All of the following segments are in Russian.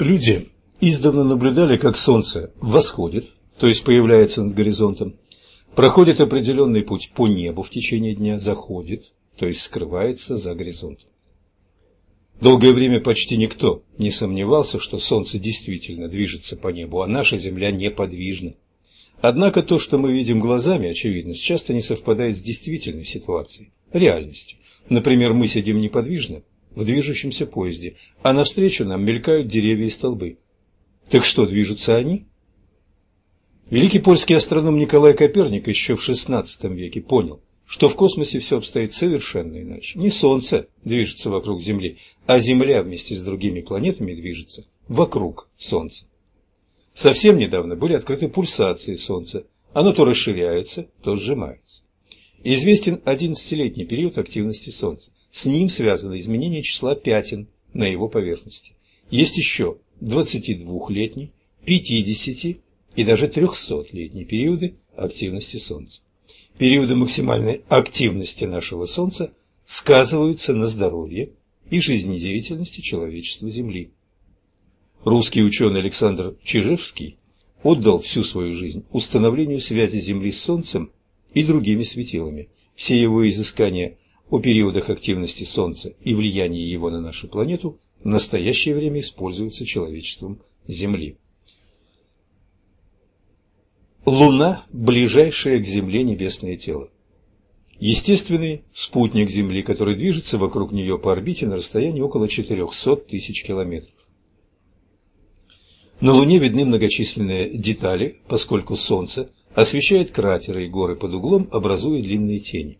Люди издавна наблюдали, как Солнце восходит, то есть появляется над горизонтом, проходит определенный путь по небу в течение дня, заходит, то есть скрывается за горизонтом. Долгое время почти никто не сомневался, что Солнце действительно движется по небу, а наша Земля неподвижна. Однако то, что мы видим глазами, очевидно, часто не совпадает с действительной ситуацией, реальностью. Например, мы сидим неподвижно в движущемся поезде, а навстречу нам мелькают деревья и столбы. Так что, движутся они? Великий польский астроном Николай Коперник еще в XVI веке понял, что в космосе все обстоит совершенно иначе. Не Солнце движется вокруг Земли, а Земля вместе с другими планетами движется вокруг Солнца. Совсем недавно были открыты пульсации Солнца. Оно то расширяется, то сжимается. Известен 11-летний период активности Солнца. С ним связано изменение числа пятен на его поверхности. Есть еще 22-летний, 50 и даже 300-летние периоды активности Солнца. Периоды максимальной активности нашего Солнца сказываются на здоровье и жизнедеятельности человечества Земли. Русский ученый Александр Чижевский отдал всю свою жизнь установлению связи Земли с Солнцем и другими светилами. Все его изыскания о периодах активности Солнца и влиянии его на нашу планету в настоящее время используются человечеством Земли. Луна – ближайшее к Земле небесное тело. Естественный спутник Земли, который движется вокруг нее по орбите на расстоянии около 400 тысяч километров. На Луне видны многочисленные детали, поскольку Солнце освещает кратеры и горы под углом, образуя длинные тени.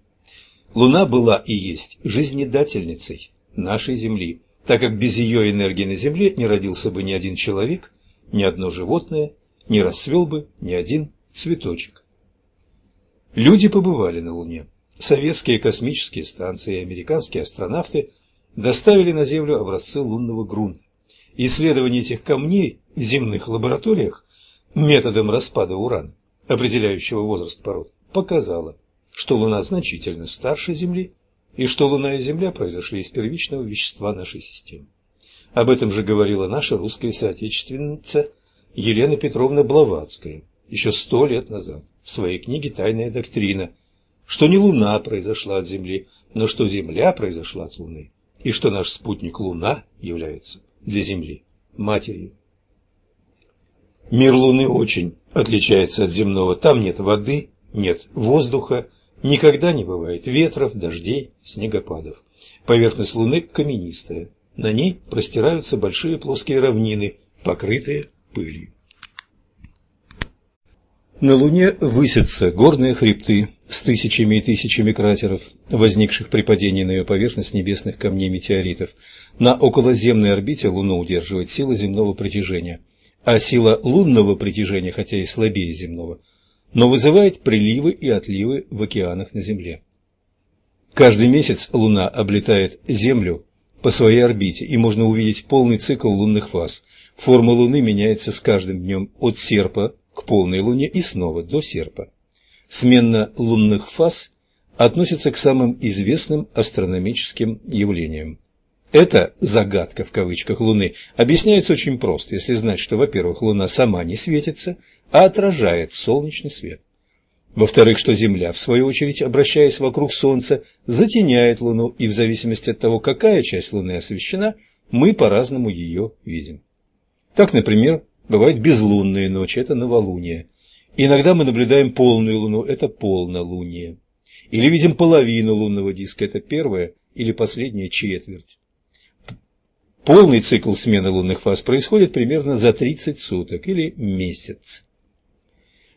Луна была и есть жизнедательницей нашей Земли, так как без ее энергии на Земле не родился бы ни один человек, ни одно животное, не расцвел бы ни один цветочек. Люди побывали на Луне. Советские космические станции и американские астронавты доставили на Землю образцы лунного грунта. Исследование этих камней в земных лабораториях методом распада урана, определяющего возраст пород, показало, что Луна значительно старше Земли и что Луна и Земля произошли из первичного вещества нашей системы. Об этом же говорила наша русская соотечественница Елена Петровна Блаватская еще сто лет назад в своей книге «Тайная доктрина», что не Луна произошла от Земли, но что Земля произошла от Луны, и что наш спутник Луна является для Земли матерью. Мир Луны очень отличается от земного. Там нет воды, нет воздуха, никогда не бывает ветров, дождей, снегопадов. Поверхность Луны каменистая. На ней простираются большие плоские равнины, покрытые пылью. На Луне высятся горные хребты с тысячами и тысячами кратеров, возникших при падении на ее поверхность небесных камней метеоритов. На околоземной орбите Луну удерживает сила земного притяжения, а сила лунного притяжения, хотя и слабее земного, но вызывает приливы и отливы в океанах на Земле. Каждый месяц Луна облетает Землю по своей орбите, и можно увидеть полный цикл лунных фаз. Форма Луны меняется с каждым днем от серпа к полной луне и снова до серпа. Смена лунных фаз относится к самым известным астрономическим явлениям. Эта «загадка» в кавычках Луны объясняется очень просто, если знать, что, во-первых, Луна сама не светится, отражает солнечный свет. Во-вторых, что Земля, в свою очередь, обращаясь вокруг Солнца, затеняет Луну, и в зависимости от того, какая часть Луны освещена, мы по-разному ее видим. Так, например, Бывают безлунные ночи, это новолуние. Иногда мы наблюдаем полную луну, это полнолуние. Или видим половину лунного диска, это первая или последняя четверть. Полный цикл смены лунных фаз происходит примерно за 30 суток или месяц.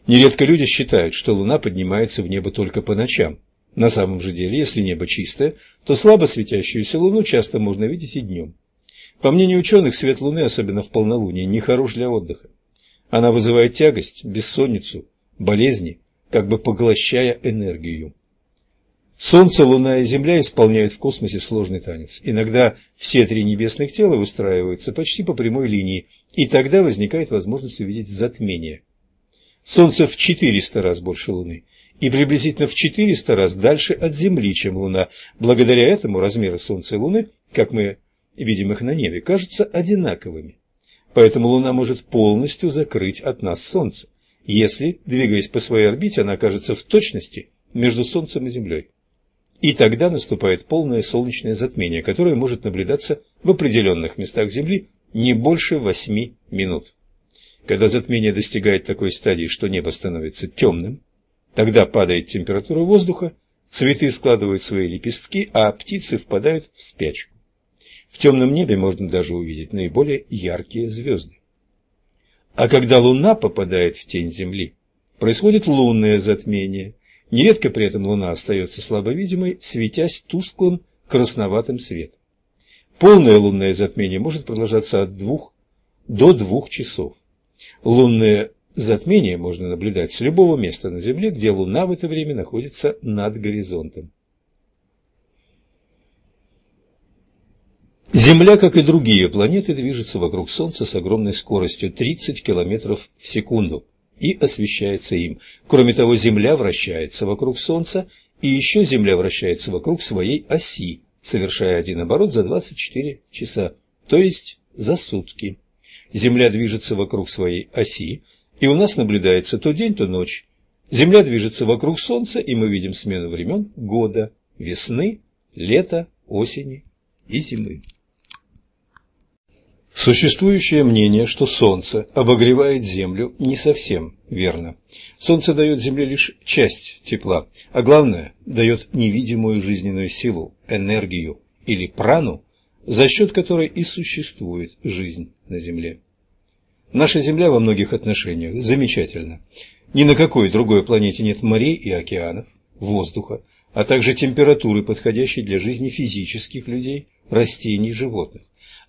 Нередко люди считают, что Луна поднимается в небо только по ночам. На самом же деле, если небо чистое, то слабо светящуюся Луну часто можно видеть и днем. По мнению ученых, свет Луны, особенно в полнолуние, не хорош для отдыха. Она вызывает тягость, бессонницу, болезни, как бы поглощая энергию. Солнце, Луна и Земля исполняют в космосе сложный танец. Иногда все три небесных тела выстраиваются почти по прямой линии, и тогда возникает возможность увидеть затмение. Солнце в 400 раз больше Луны и приблизительно в 400 раз дальше от Земли, чем Луна. Благодаря этому размеры Солнца и Луны, как мы видимых на небе, кажутся одинаковыми. поэтому Луна может полностью закрыть от нас Солнце, если, двигаясь по своей орбите, она окажется в точности между Солнцем и Землей. И тогда наступает полное солнечное затмение, которое может наблюдаться в определенных местах Земли не больше 8 минут. Когда затмение достигает такой стадии, что небо становится темным, тогда падает температура воздуха, цветы складывают свои лепестки, а птицы впадают в спячку. В темном небе можно даже увидеть наиболее яркие звезды. А когда Луна попадает в тень Земли, происходит лунное затмение. Нередко при этом Луна остается слабовидимой, светясь тусклым красноватым светом. Полное лунное затмение может продолжаться от двух до двух часов. Лунное затмение можно наблюдать с любого места на Земле, где Луна в это время находится над горизонтом. Земля, как и другие планеты, движется вокруг Солнца с огромной скоростью 30 км в секунду и освещается им. Кроме того, Земля вращается вокруг Солнца, и еще Земля вращается вокруг своей оси, совершая один оборот за 24 часа, то есть за сутки. Земля движется вокруг своей оси, и у нас наблюдается то день, то ночь. Земля движется вокруг Солнца, и мы видим смену времен года, весны, лета, осени и зимы. Существующее мнение, что Солнце обогревает Землю, не совсем верно. Солнце дает Земле лишь часть тепла, а главное – дает невидимую жизненную силу, энергию или прану, за счет которой и существует жизнь на Земле. Наша Земля во многих отношениях замечательна. Ни на какой другой планете нет морей и океанов, воздуха, а также температуры, подходящей для жизни физических людей, растений, животных.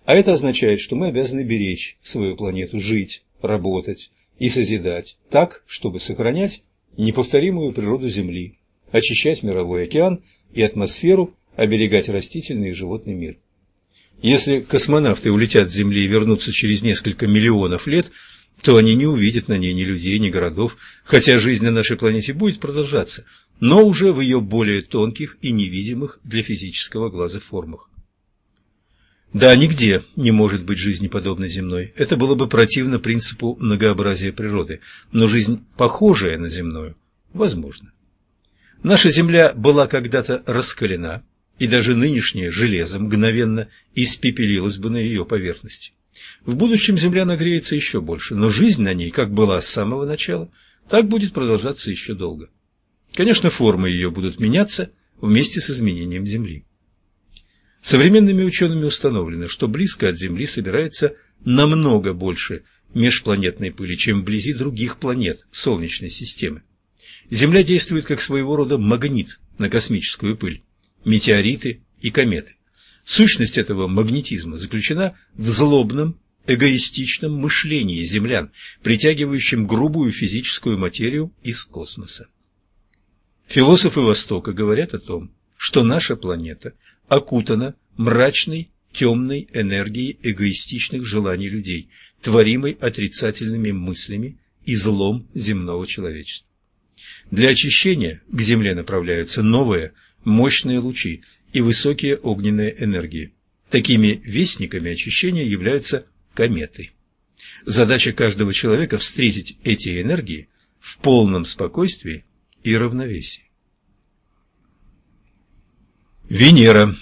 А это означает, что мы обязаны беречь свою планету, жить, работать и созидать так, чтобы сохранять неповторимую природу Земли, очищать мировой океан и атмосферу, оберегать растительный и животный мир. Если космонавты улетят с Земли и вернутся через несколько миллионов лет, то они не увидят на ней ни людей, ни городов, хотя жизнь на нашей планете будет продолжаться, но уже в ее более тонких и невидимых для физического глаза формах. Да, нигде не может быть жизни подобной земной. Это было бы противно принципу многообразия природы. Но жизнь, похожая на земную, возможна. Наша Земля была когда-то раскалена, и даже нынешнее железо мгновенно испепелилось бы на ее поверхности. В будущем Земля нагреется еще больше, но жизнь на ней, как была с самого начала, так будет продолжаться еще долго. Конечно, формы ее будут меняться вместе с изменением Земли. Современными учеными установлено, что близко от Земли собирается намного больше межпланетной пыли, чем вблизи других планет Солнечной системы. Земля действует как своего рода магнит на космическую пыль, метеориты и кометы. Сущность этого магнетизма заключена в злобном, эгоистичном мышлении землян, притягивающем грубую физическую материю из космоса. Философы Востока говорят о том, что наша планета окутана мрачной, темной энергией эгоистичных желаний людей, творимой отрицательными мыслями и злом земного человечества. Для очищения к Земле направляются новые, мощные лучи и высокие огненные энергии. Такими вестниками очищения являются кометы. Задача каждого человека – встретить эти энергии в полном спокойствии и равновесии. Венера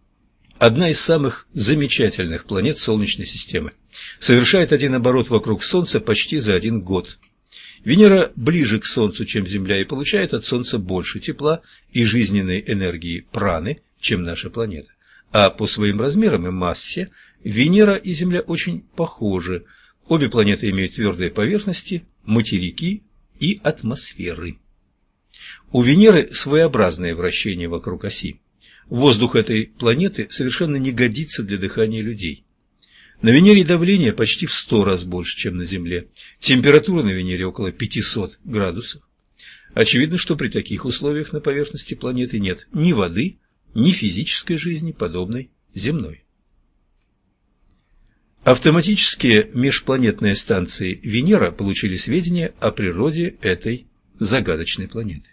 – одна из самых замечательных планет Солнечной системы. Совершает один оборот вокруг Солнца почти за один год. Венера ближе к Солнцу, чем Земля, и получает от Солнца больше тепла и жизненной энергии праны, чем наша планета. А по своим размерам и массе Венера и Земля очень похожи. Обе планеты имеют твердые поверхности, материки и атмосферы. У Венеры своеобразное вращение вокруг оси. Воздух этой планеты совершенно не годится для дыхания людей. На Венере давление почти в сто раз больше, чем на Земле. Температура на Венере около 500 градусов. Очевидно, что при таких условиях на поверхности планеты нет ни воды, ни физической жизни, подобной земной. Автоматические межпланетные станции Венера получили сведения о природе этой загадочной планеты.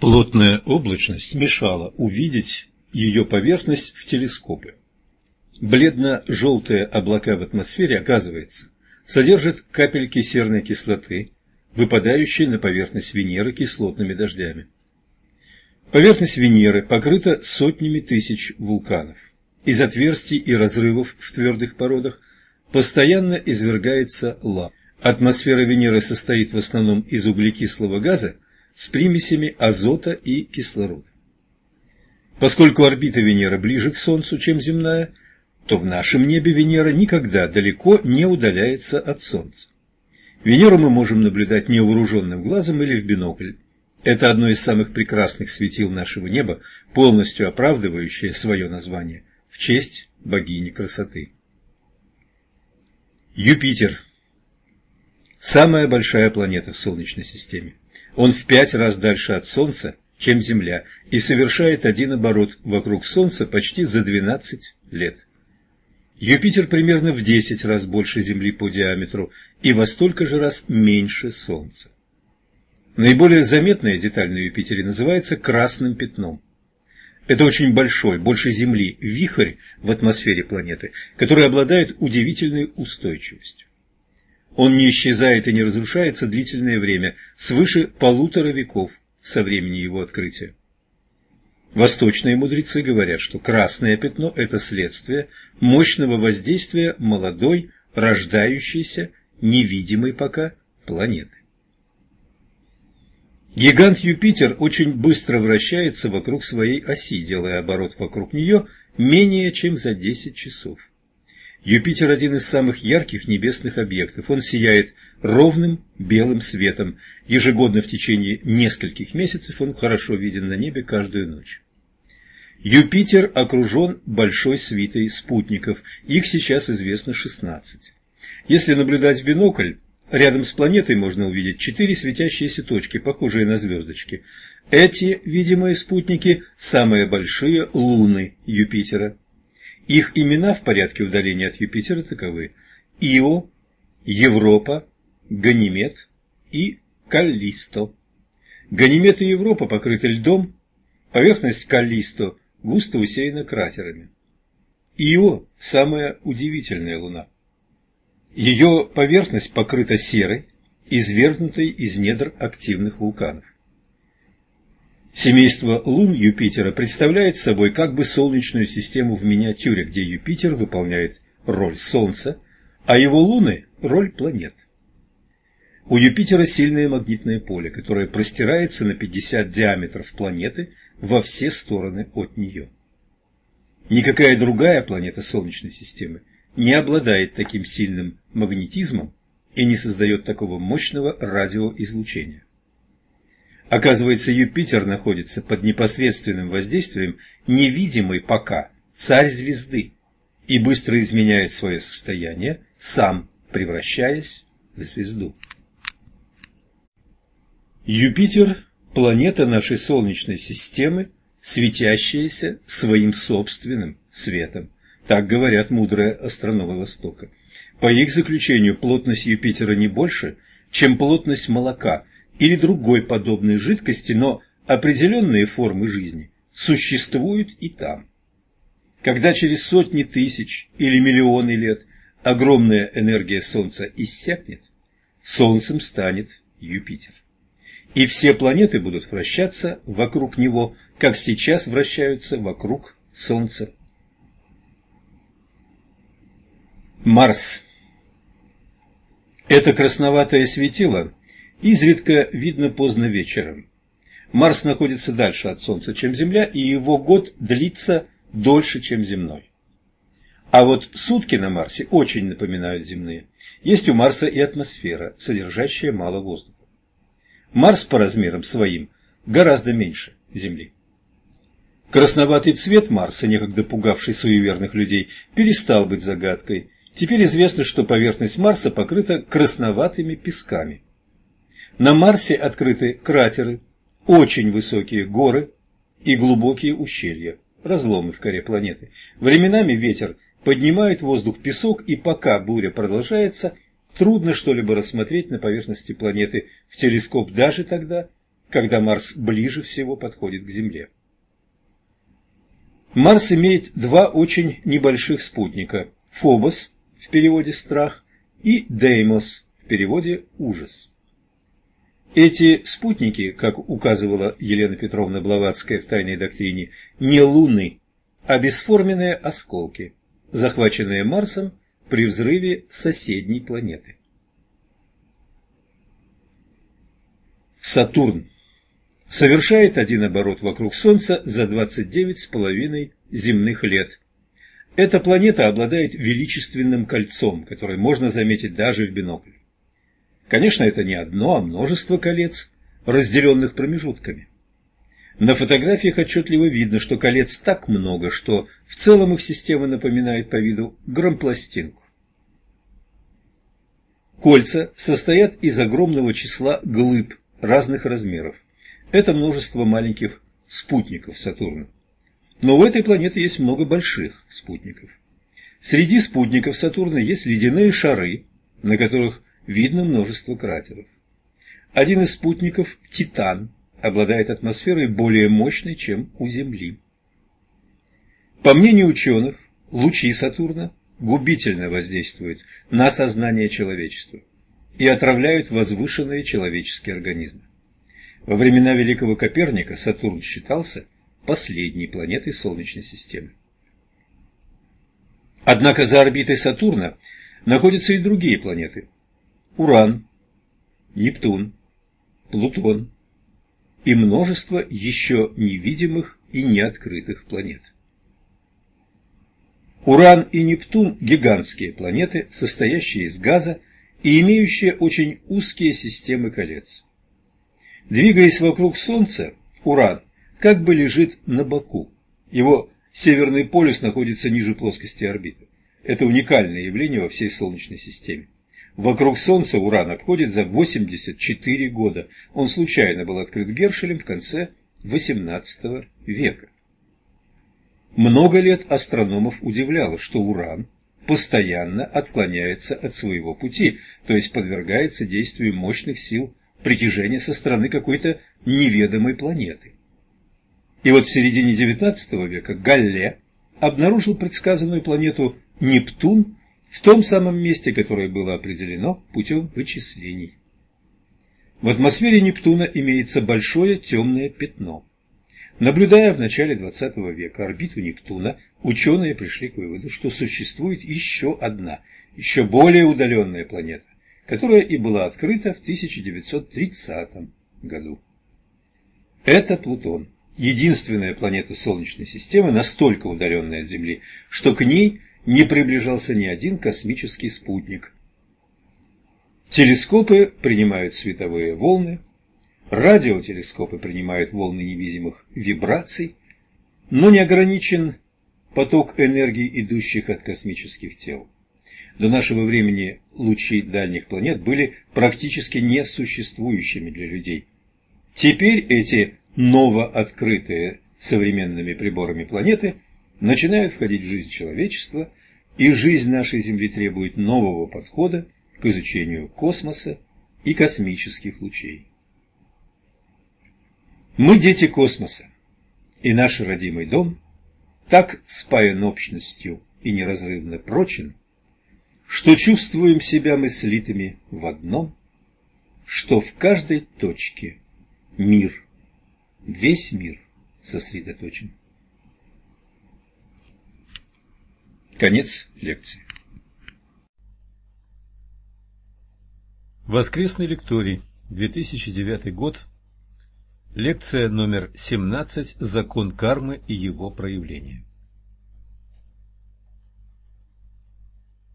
Плотная облачность мешала увидеть ее поверхность в телескопы. Бледно-желтые облака в атмосфере, оказывается, содержат капельки серной кислоты, выпадающие на поверхность Венеры кислотными дождями. Поверхность Венеры покрыта сотнями тысяч вулканов. Из отверстий и разрывов в твердых породах постоянно извергается лава. Атмосфера Венеры состоит в основном из углекислого газа с примесями азота и кислорода. Поскольку орбита Венеры ближе к Солнцу, чем земная, то в нашем небе Венера никогда далеко не удаляется от Солнца. Венеру мы можем наблюдать невооруженным глазом или в бинокль. Это одно из самых прекрасных светил нашего неба, полностью оправдывающее свое название в честь богини красоты. Юпитер – самая большая планета в Солнечной системе. Он в пять раз дальше от Солнца, чем Земля, и совершает один оборот вокруг Солнца почти за 12 лет. Юпитер примерно в 10 раз больше Земли по диаметру и во столько же раз меньше Солнца. Наиболее заметная деталь на Юпитере называется красным пятном. Это очень большой, больше Земли, вихрь в атмосфере планеты, который обладает удивительной устойчивостью. Он не исчезает и не разрушается длительное время, свыше полутора веков со времени его открытия. Восточные мудрецы говорят, что красное пятно – это следствие мощного воздействия молодой, рождающейся, невидимой пока планеты. Гигант Юпитер очень быстро вращается вокруг своей оси, делая оборот вокруг нее менее чем за 10 часов. Юпитер – один из самых ярких небесных объектов. Он сияет ровным белым светом. Ежегодно в течение нескольких месяцев он хорошо виден на небе каждую ночь. Юпитер окружен большой свитой спутников. Их сейчас известно 16. Если наблюдать в бинокль, Рядом с планетой можно увидеть четыре светящиеся точки, похожие на звездочки. Эти видимые спутники – самые большие луны Юпитера. Их имена в порядке удаления от Юпитера таковы – Ио, Европа, Ганимед и Каллисто. Ганимед и Европа покрыты льдом, поверхность Каллисто густо усеяна кратерами. Ио – самая удивительная луна. Ее поверхность покрыта серой, извергнутой из недр активных вулканов. Семейство лун Юпитера представляет собой как бы солнечную систему в миниатюре, где Юпитер выполняет роль Солнца, а его луны – роль планет. У Юпитера сильное магнитное поле, которое простирается на 50 диаметров планеты во все стороны от нее. Никакая другая планета Солнечной системы не обладает таким сильным магнетизмом и не создает такого мощного радиоизлучения. Оказывается, Юпитер находится под непосредственным воздействием невидимой пока царь звезды и быстро изменяет свое состояние, сам превращаясь в звезду. Юпитер – планета нашей Солнечной системы, светящаяся своим собственным светом. Так говорят мудрые астрономы Востока. По их заключению, плотность Юпитера не больше, чем плотность молока или другой подобной жидкости, но определенные формы жизни существуют и там. Когда через сотни тысяч или миллионы лет огромная энергия Солнца иссякнет, Солнцем станет Юпитер. И все планеты будут вращаться вокруг него, как сейчас вращаются вокруг Солнца. Марс. Это красноватое светило изредка видно поздно вечером. Марс находится дальше от Солнца, чем Земля, и его год длится дольше, чем земной. А вот сутки на Марсе очень напоминают земные. Есть у Марса и атмосфера, содержащая мало воздуха. Марс по размерам своим гораздо меньше Земли. Красноватый цвет Марса, некогда пугавший суеверных людей, перестал быть загадкой, Теперь известно, что поверхность Марса покрыта красноватыми песками. На Марсе открыты кратеры, очень высокие горы и глубокие ущелья, разломы в коре планеты. Временами ветер поднимает в воздух песок, и пока буря продолжается, трудно что-либо рассмотреть на поверхности планеты в телескоп даже тогда, когда Марс ближе всего подходит к Земле. Марс имеет два очень небольших спутника – Фобос в переводе «страх» и Деймос в переводе «ужас». Эти спутники, как указывала Елена Петровна Блаватская в «Тайной доктрине», не луны, а бесформенные осколки, захваченные Марсом при взрыве соседней планеты. Сатурн совершает один оборот вокруг Солнца за 29,5 земных лет. Эта планета обладает величественным кольцом, которое можно заметить даже в бинокль. Конечно, это не одно, а множество колец, разделенных промежутками. На фотографиях отчетливо видно, что колец так много, что в целом их система напоминает по виду грампластинку. Кольца состоят из огромного числа глыб разных размеров. Это множество маленьких спутников Сатурна. Но у этой планеты есть много больших спутников. Среди спутников Сатурна есть ледяные шары, на которых видно множество кратеров. Один из спутников – Титан, обладает атмосферой более мощной, чем у Земли. По мнению ученых, лучи Сатурна губительно воздействуют на сознание человечества и отравляют возвышенные человеческие организмы. Во времена Великого Коперника Сатурн считался последней планетой Солнечной системы. Однако за орбитой Сатурна находятся и другие планеты – Уран, Нептун, Плутон и множество еще невидимых и неоткрытых планет. Уран и Нептун – гигантские планеты, состоящие из газа и имеющие очень узкие системы колец. Двигаясь вокруг Солнца, Уран как бы лежит на боку. Его северный полюс находится ниже плоскости орбиты. Это уникальное явление во всей Солнечной системе. Вокруг Солнца Уран обходит за 84 года. Он случайно был открыт Гершелем в конце XVIII века. Много лет астрономов удивляло, что Уран постоянно отклоняется от своего пути, то есть подвергается действию мощных сил притяжения со стороны какой-то неведомой планеты. И вот в середине XIX века Галле обнаружил предсказанную планету Нептун в том самом месте, которое было определено путем вычислений. В атмосфере Нептуна имеется большое темное пятно. Наблюдая в начале XX века орбиту Нептуна, ученые пришли к выводу, что существует еще одна, еще более удаленная планета, которая и была открыта в 1930 году. Это Плутон, единственная планета Солнечной системы, настолько удаленная от Земли, что к ней не приближался ни один космический спутник. Телескопы принимают световые волны, радиотелескопы принимают волны невидимых вибраций, но не ограничен поток энергии, идущих от космических тел. До нашего времени лучи дальних планет были практически несуществующими для людей. Теперь эти новооткрытые современными приборами планеты начинают входить в жизнь человечества, и жизнь нашей Земли требует нового подхода к изучению космоса и космических лучей. Мы дети космоса, и наш родимый дом так спаян общностью и неразрывно прочен, что чувствуем себя мы слитыми в одном, что в каждой точке мир, весь мир сосредоточен. Конец лекции. Воскресный лекторий, 2009 год, лекция номер 17 «Закон кармы и его проявления».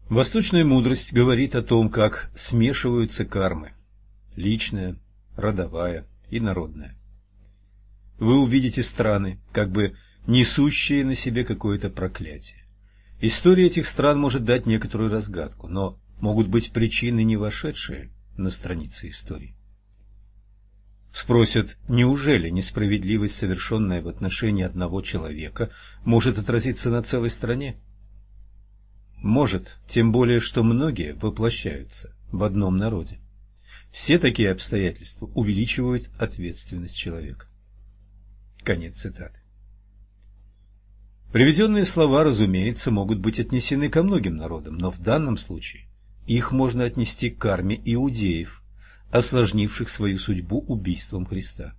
Восточная мудрость говорит о том, как смешиваются кармы – личная, родовая и народная. Вы увидите страны, как бы несущие на себе какое-то проклятие. История этих стран может дать некоторую разгадку, но могут быть причины, не вошедшие на страницы истории. Спросят, неужели несправедливость, совершенная в отношении одного человека, может отразиться на целой стране? Может, тем более, что многие воплощаются в одном народе. Все такие обстоятельства увеличивают ответственность человека. Конец цитаты. Приведенные слова, разумеется, могут быть отнесены ко многим народам, но в данном случае их можно отнести к карме иудеев, осложнивших свою судьбу убийством Христа.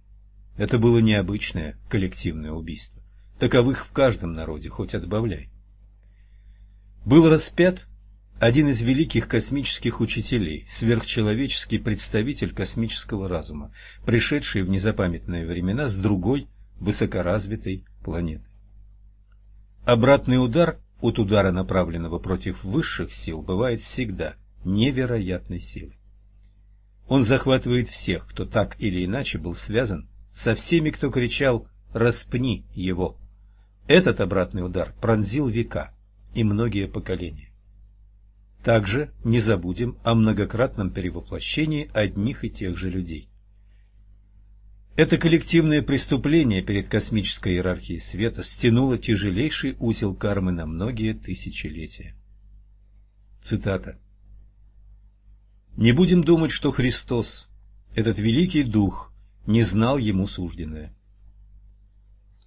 Это было необычное коллективное убийство. Таковых в каждом народе, хоть отбавляй. Был распят один из великих космических учителей, сверхчеловеческий представитель космического разума, пришедший в незапамятные времена с другой высокоразвитой планеты. Обратный удар от удара, направленного против высших сил, бывает всегда невероятной силы. Он захватывает всех, кто так или иначе был связан со всеми, кто кричал «распни его». Этот обратный удар пронзил века и многие поколения. Также не забудем о многократном перевоплощении одних и тех же людей. Это коллективное преступление перед космической иерархией света стянуло тяжелейший узел кармы на многие тысячелетия. Цитата. «Не будем думать, что Христос, этот великий Дух, не знал ему сужденное.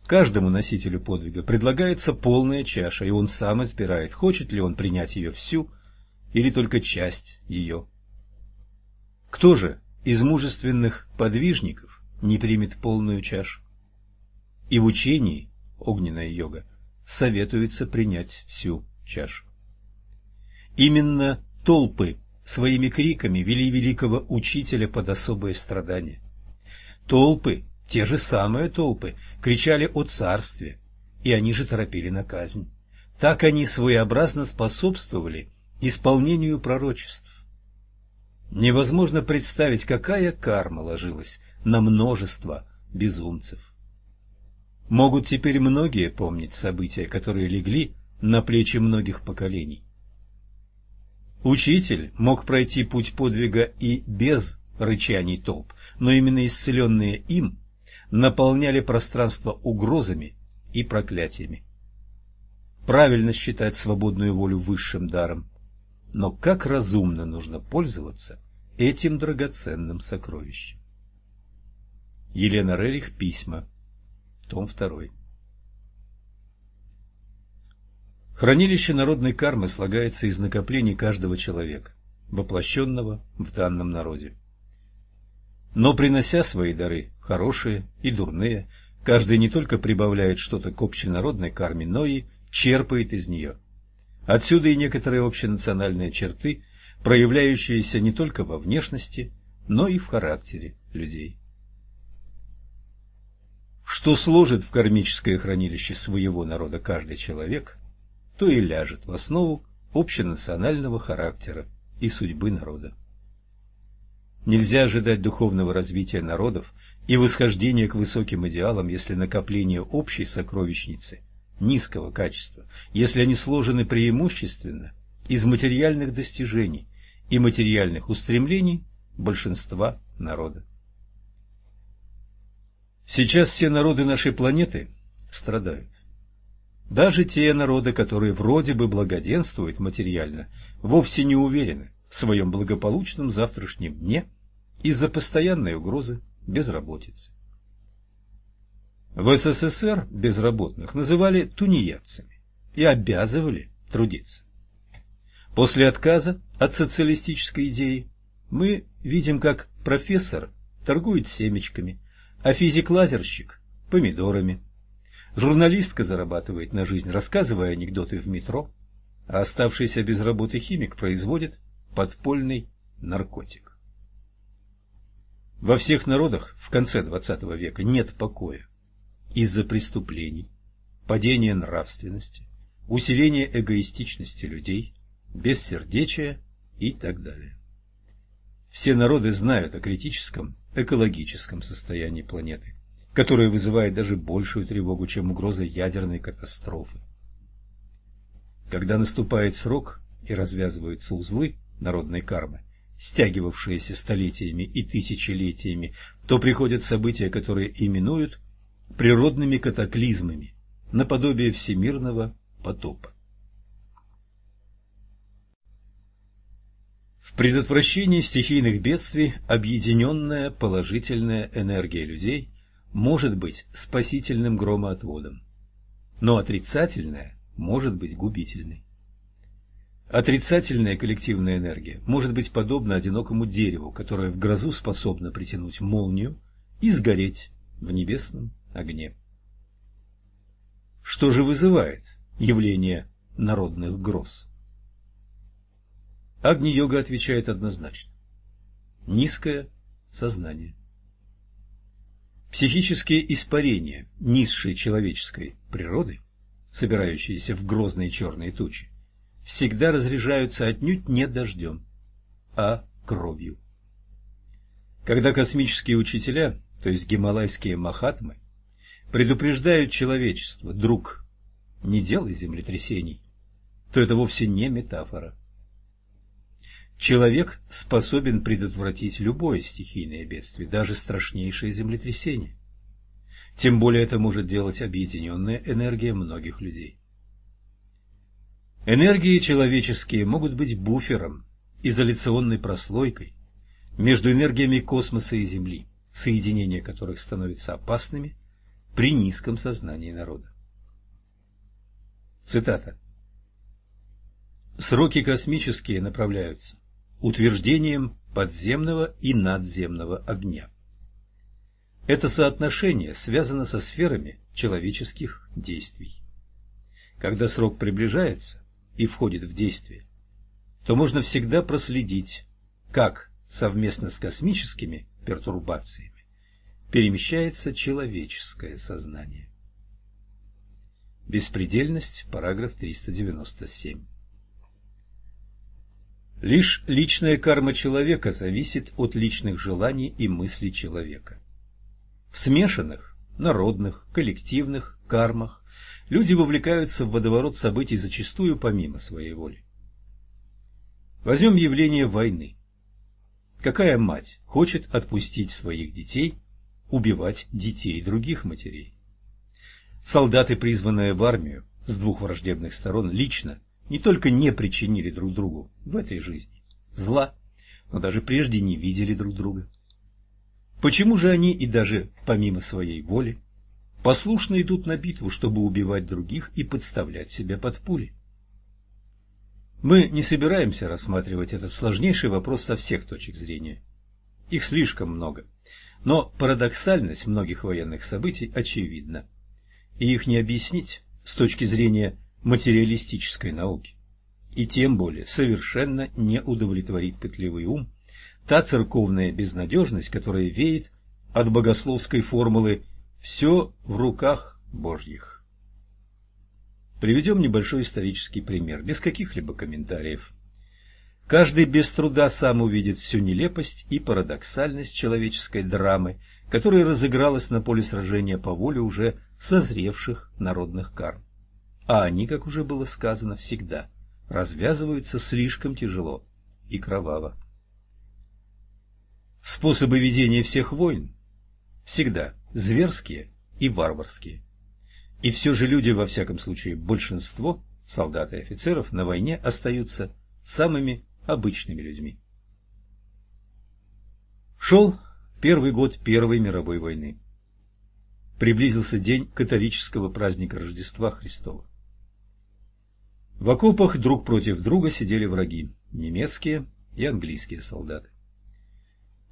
Каждому носителю подвига предлагается полная чаша, и он сам избирает, хочет ли он принять ее всю или только часть ее. Кто же из мужественных подвижников не примет полную чашу. И в учении огненная йога советуется принять всю чашу. Именно толпы своими криками вели великого учителя под особые страдания. Толпы, те же самые толпы, кричали о царстве, и они же торопили на казнь. Так они своеобразно способствовали исполнению пророчеств. Невозможно представить, какая карма ложилась на множество безумцев. Могут теперь многие помнить события, которые легли на плечи многих поколений. Учитель мог пройти путь подвига и без рычаний толп, но именно исцеленные им наполняли пространство угрозами и проклятиями. Правильно считать свободную волю высшим даром, но как разумно нужно пользоваться этим драгоценным сокровищем. Елена Рерих «Письма», том 2. Хранилище народной кармы слагается из накоплений каждого человека, воплощенного в данном народе. Но принося свои дары, хорошие и дурные, каждый не только прибавляет что-то к общенародной карме, но и черпает из нее. Отсюда и некоторые общенациональные черты, проявляющиеся не только во внешности, но и в характере людей. Что сложит в кармическое хранилище своего народа каждый человек, то и ляжет в основу общенационального характера и судьбы народа. Нельзя ожидать духовного развития народов и восхождения к высоким идеалам, если накопление общей сокровищницы низкого качества, если они сложены преимущественно из материальных достижений и материальных устремлений большинства народа. Сейчас все народы нашей планеты страдают. Даже те народы, которые вроде бы благоденствуют материально, вовсе не уверены в своем благополучном завтрашнем дне из-за постоянной угрозы безработицы. В СССР безработных называли тунеядцами и обязывали трудиться. После отказа от социалистической идеи мы видим, как профессор торгует семечками, а физик-лазерщик – помидорами. Журналистка зарабатывает на жизнь, рассказывая анекдоты в метро, а оставшийся без работы химик производит подпольный наркотик. Во всех народах в конце XX века нет покоя из-за преступлений, падения нравственности, усиления эгоистичности людей, бессердечия и так далее. Все народы знают о критическом экологическом состоянии планеты, которое вызывает даже большую тревогу, чем угроза ядерной катастрофы. Когда наступает срок и развязываются узлы народной кармы, стягивавшиеся столетиями и тысячелетиями, то приходят события, которые именуют природными катаклизмами, наподобие всемирного потопа. В предотвращении стихийных бедствий объединенная положительная энергия людей может быть спасительным громоотводом. но отрицательная может быть губительной. Отрицательная коллективная энергия может быть подобна одинокому дереву, которое в грозу способно притянуть молнию и сгореть в небесном огне. Что же вызывает явление народных гроз? Агни-йога отвечает однозначно. Низкое сознание. Психические испарения низшей человеческой природы, собирающиеся в грозные черные тучи, всегда разряжаются отнюдь не дождем, а кровью. Когда космические учителя, то есть гималайские махатмы, предупреждают человечество, друг, не делай землетрясений, то это вовсе не метафора. Человек способен предотвратить любое стихийное бедствие, даже страшнейшее землетрясение. Тем более это может делать объединенная энергия многих людей. Энергии человеческие могут быть буфером, изоляционной прослойкой между энергиями космоса и Земли, соединения которых становятся опасными при низком сознании народа. Цитата. Сроки космические направляются утверждением подземного и надземного огня. Это соотношение связано со сферами человеческих действий. Когда срок приближается, и входит в действие, то можно всегда проследить, как совместно с космическими пертурбациями перемещается человеческое сознание. Беспредельность, параграф 397. Лишь личная карма человека зависит от личных желаний и мыслей человека. В смешанных, народных, коллективных кармах люди вовлекаются в водоворот событий зачастую помимо своей воли. Возьмем явление войны. Какая мать хочет отпустить своих детей убивать детей других матерей? Солдаты, призванные в армию с двух враждебных сторон, лично не только не причинили друг другу в этой жизни зла, но даже прежде не видели друг друга. Почему же они и даже помимо своей воли послушно идут на битву, чтобы убивать других и подставлять себя под пули. Мы не собираемся рассматривать этот сложнейший вопрос со всех точек зрения. Их слишком много. Но парадоксальность многих военных событий очевидна. И их не объяснить с точки зрения материалистической науки. И тем более совершенно не удовлетворит пытливый ум та церковная безнадежность, которая веет от богословской формулы все в руках Божьих. Приведем небольшой исторический пример, без каких-либо комментариев. Каждый без труда сам увидит всю нелепость и парадоксальность человеческой драмы, которая разыгралась на поле сражения по воле уже созревших народных карм. А они, как уже было сказано, всегда развязываются слишком тяжело и кроваво. Способы ведения всех войн всегда зверские и варварские. И все же люди, во всяком случае большинство, солдат и офицеров, на войне остаются самыми обычными людьми. Шел первый год Первой мировой войны. Приблизился день католического праздника Рождества Христова. В окопах друг против друга сидели враги, немецкие и английские солдаты.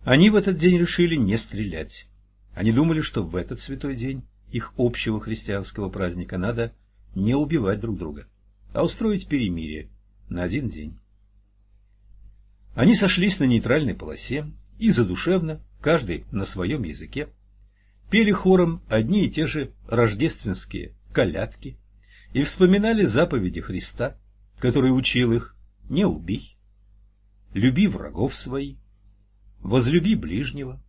Они в этот день решили не стрелять. Они думали, что в этот святой день их общего христианского праздника надо не убивать друг друга, а устроить перемирие на один день. Они сошлись на нейтральной полосе и задушевно, каждый на своем языке, пели хором одни и те же рождественские колядки и вспоминали заповеди Христа, который учил их «Не убей», «Люби врагов своих», «Возлюби ближнего»,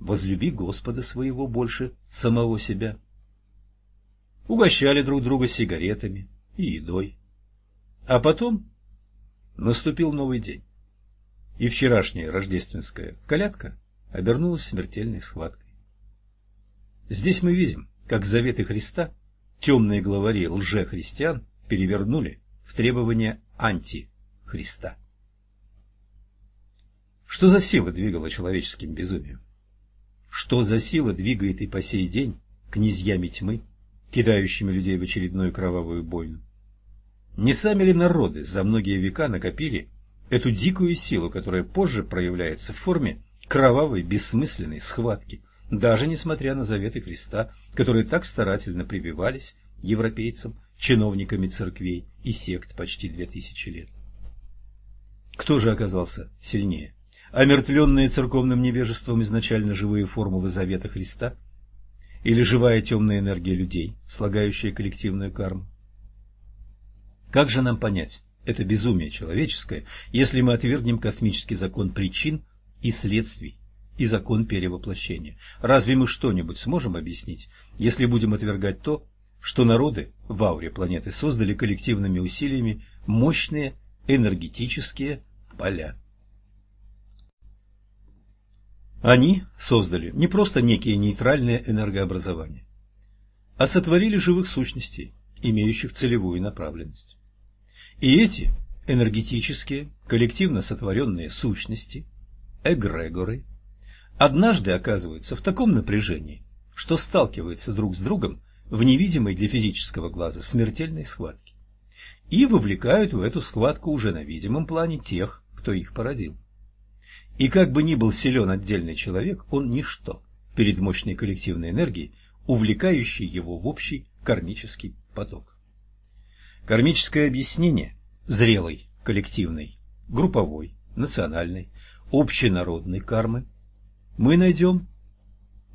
возлюби Господа своего больше самого себя. Угощали друг друга сигаретами и едой. А потом наступил новый день. И вчерашняя рождественская колядка обернулась смертельной схваткой. Здесь мы видим, как заветы Христа темные главари лже-христиан перевернули в требования анти-Христа. Что за сила двигала человеческим безумием? Что за сила двигает и по сей день князьями тьмы, кидающими людей в очередную кровавую бойню. Не сами ли народы за многие века накопили эту дикую силу, которая позже проявляется в форме кровавой бессмысленной схватки, даже несмотря на заветы Христа, которые так старательно прививались европейцам, чиновниками церквей и сект почти две тысячи лет. Кто же оказался сильнее? Омертвленные церковным невежеством изначально живые формулы завета Христа? Или живая темная энергия людей, слагающая коллективную карму? Как же нам понять это безумие человеческое, если мы отвергнем космический закон причин и следствий и закон перевоплощения? Разве мы что-нибудь сможем объяснить, если будем отвергать то, что народы в ауре планеты создали коллективными усилиями мощные энергетические поля? Они создали не просто некие нейтральные энергообразования, а сотворили живых сущностей, имеющих целевую направленность. И эти энергетические, коллективно сотворенные сущности, эгрегоры, однажды оказываются в таком напряжении, что сталкиваются друг с другом в невидимой для физического глаза смертельной схватке и вовлекают в эту схватку уже на видимом плане тех, кто их породил. И как бы ни был силен отдельный человек, он ничто перед мощной коллективной энергией, увлекающей его в общий кармический поток. Кармическое объяснение зрелой, коллективной, групповой, национальной, общенародной кармы мы найдем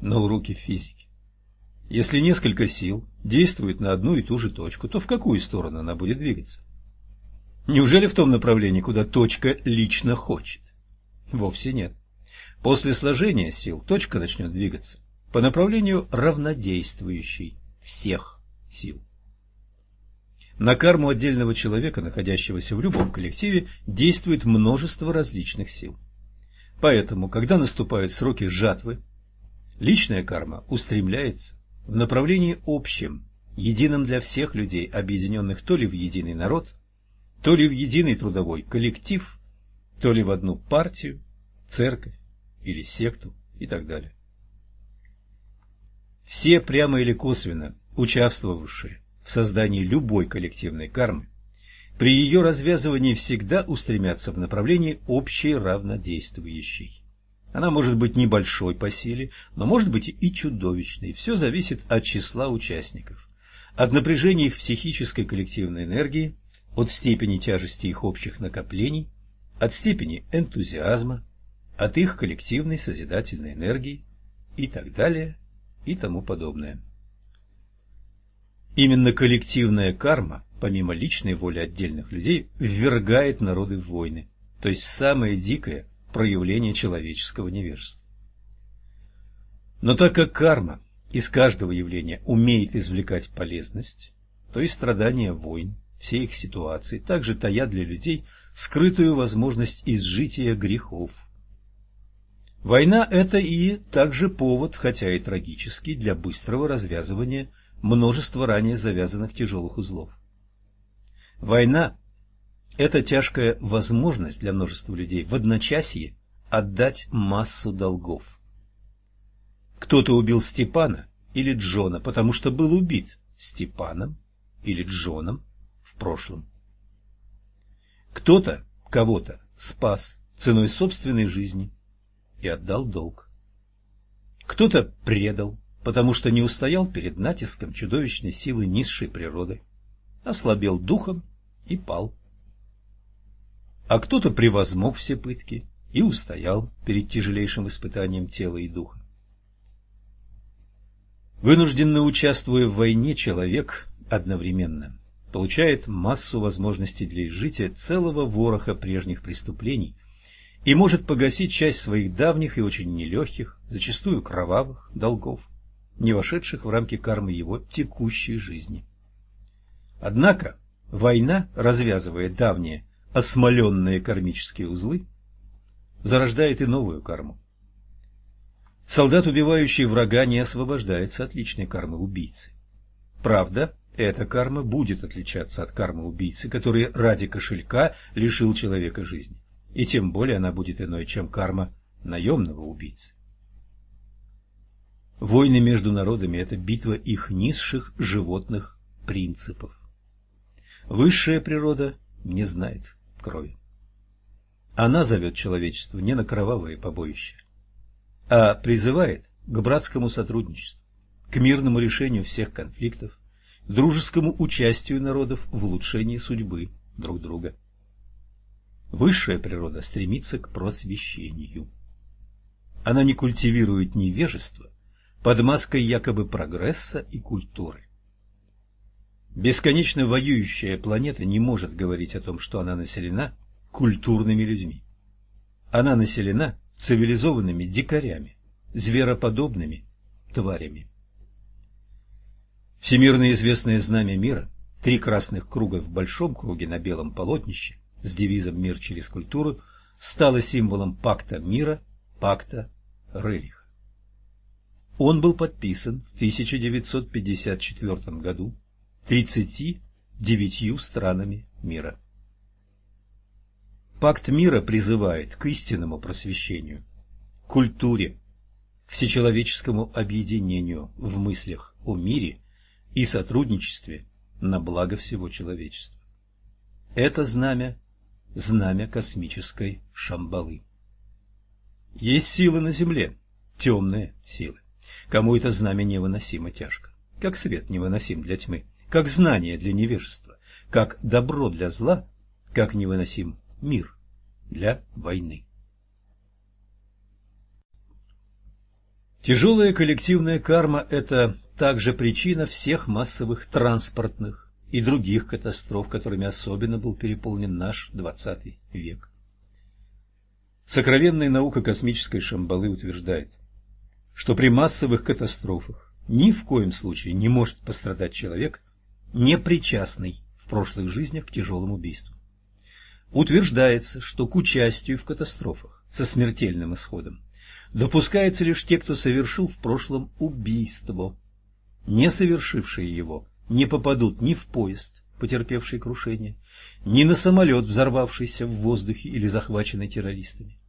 на уроке физики. Если несколько сил действуют на одну и ту же точку, то в какую сторону она будет двигаться? Неужели в том направлении, куда точка лично хочет? Вовсе нет. После сложения сил точка начнет двигаться по направлению равнодействующей всех сил. На карму отдельного человека, находящегося в любом коллективе, действует множество различных сил. Поэтому, когда наступают сроки жатвы, личная карма устремляется в направлении общем, едином для всех людей, объединенных то ли в единый народ, то ли в единый трудовой коллектив, то ли в одну партию, церковь или секту и так далее. Все прямо или косвенно участвовавшие в создании любой коллективной кармы, при ее развязывании всегда устремятся в направлении общей равнодействующей. Она может быть небольшой по силе, но может быть и чудовищной. Все зависит от числа участников, от напряжения их психической коллективной энергии, от степени тяжести их общих накоплений, от степени энтузиазма, от их коллективной созидательной энергии и так далее и тому подобное. Именно коллективная карма, помимо личной воли отдельных людей, ввергает народы в войны, то есть в самое дикое проявление человеческого невежества. Но так как карма из каждого явления умеет извлекать полезность, то и страдания войн, все их ситуации также таят для людей скрытую возможность изжития грехов. Война – это и также повод, хотя и трагический, для быстрого развязывания множества ранее завязанных тяжелых узлов. Война – это тяжкая возможность для множества людей в одночасье отдать массу долгов. Кто-то убил Степана или Джона, потому что был убит Степаном или Джоном в прошлом. Кто-то кого-то спас ценой собственной жизни и отдал долг. Кто-то предал, потому что не устоял перед натиском чудовищной силы низшей природы, ослабел духом и пал. А кто-то превозмог все пытки и устоял перед тяжелейшим испытанием тела и духа. Вынужденно участвуя в войне, человек одновременно получает массу возможностей для изжития целого вороха прежних преступлений и может погасить часть своих давних и очень нелегких, зачастую кровавых, долгов не вошедших в рамки кармы его текущей жизни. Однако война, развязывая давние осмоленные кармические узлы, зарождает и новую карму. Солдат, убивающий врага, не освобождается от личной кармы убийцы. Правда, эта карма будет отличаться от кармы убийцы, который ради кошелька лишил человека жизни. И тем более она будет иной, чем карма наемного убийцы. Войны между народами – это битва их низших животных принципов. Высшая природа не знает крови. Она зовет человечество не на кровавые побоища, а призывает к братскому сотрудничеству, к мирному решению всех конфликтов, дружескому участию народов в улучшении судьбы друг друга. Высшая природа стремится к просвещению. Она не культивирует невежество под маской якобы прогресса и культуры. Бесконечно воюющая планета не может говорить о том, что она населена культурными людьми. Она населена цивилизованными дикарями, звероподобными тварями. Всемирно известное знамя мира, три красных круга в большом круге на белом полотнище с девизом «Мир через культуру» стало символом пакта мира, пакта Релиха. Он был подписан в 1954 году 39 странами мира. Пакт мира призывает к истинному просвещению, культуре, всечеловеческому объединению в мыслях о мире и сотрудничестве на благо всего человечества. Это знамя – знамя космической Шамбалы. Есть силы на Земле, темные силы. Кому это знамя невыносимо тяжко, как свет невыносим для тьмы, как знание для невежества, как добро для зла, как невыносим мир для войны. Тяжелая коллективная карма – это также причина всех массовых транспортных и других катастроф, которыми особенно был переполнен наш XX век. Сокровенная наука космической Шамбалы утверждает, что при массовых катастрофах ни в коем случае не может пострадать человек, не причастный в прошлых жизнях к тяжелым убийствам. Утверждается, что к участию в катастрофах со смертельным исходом допускаются лишь те, кто совершил в прошлом убийство. Не совершившие его не попадут ни в поезд, потерпевший крушение, ни на самолет, взорвавшийся в воздухе или захваченный террористами.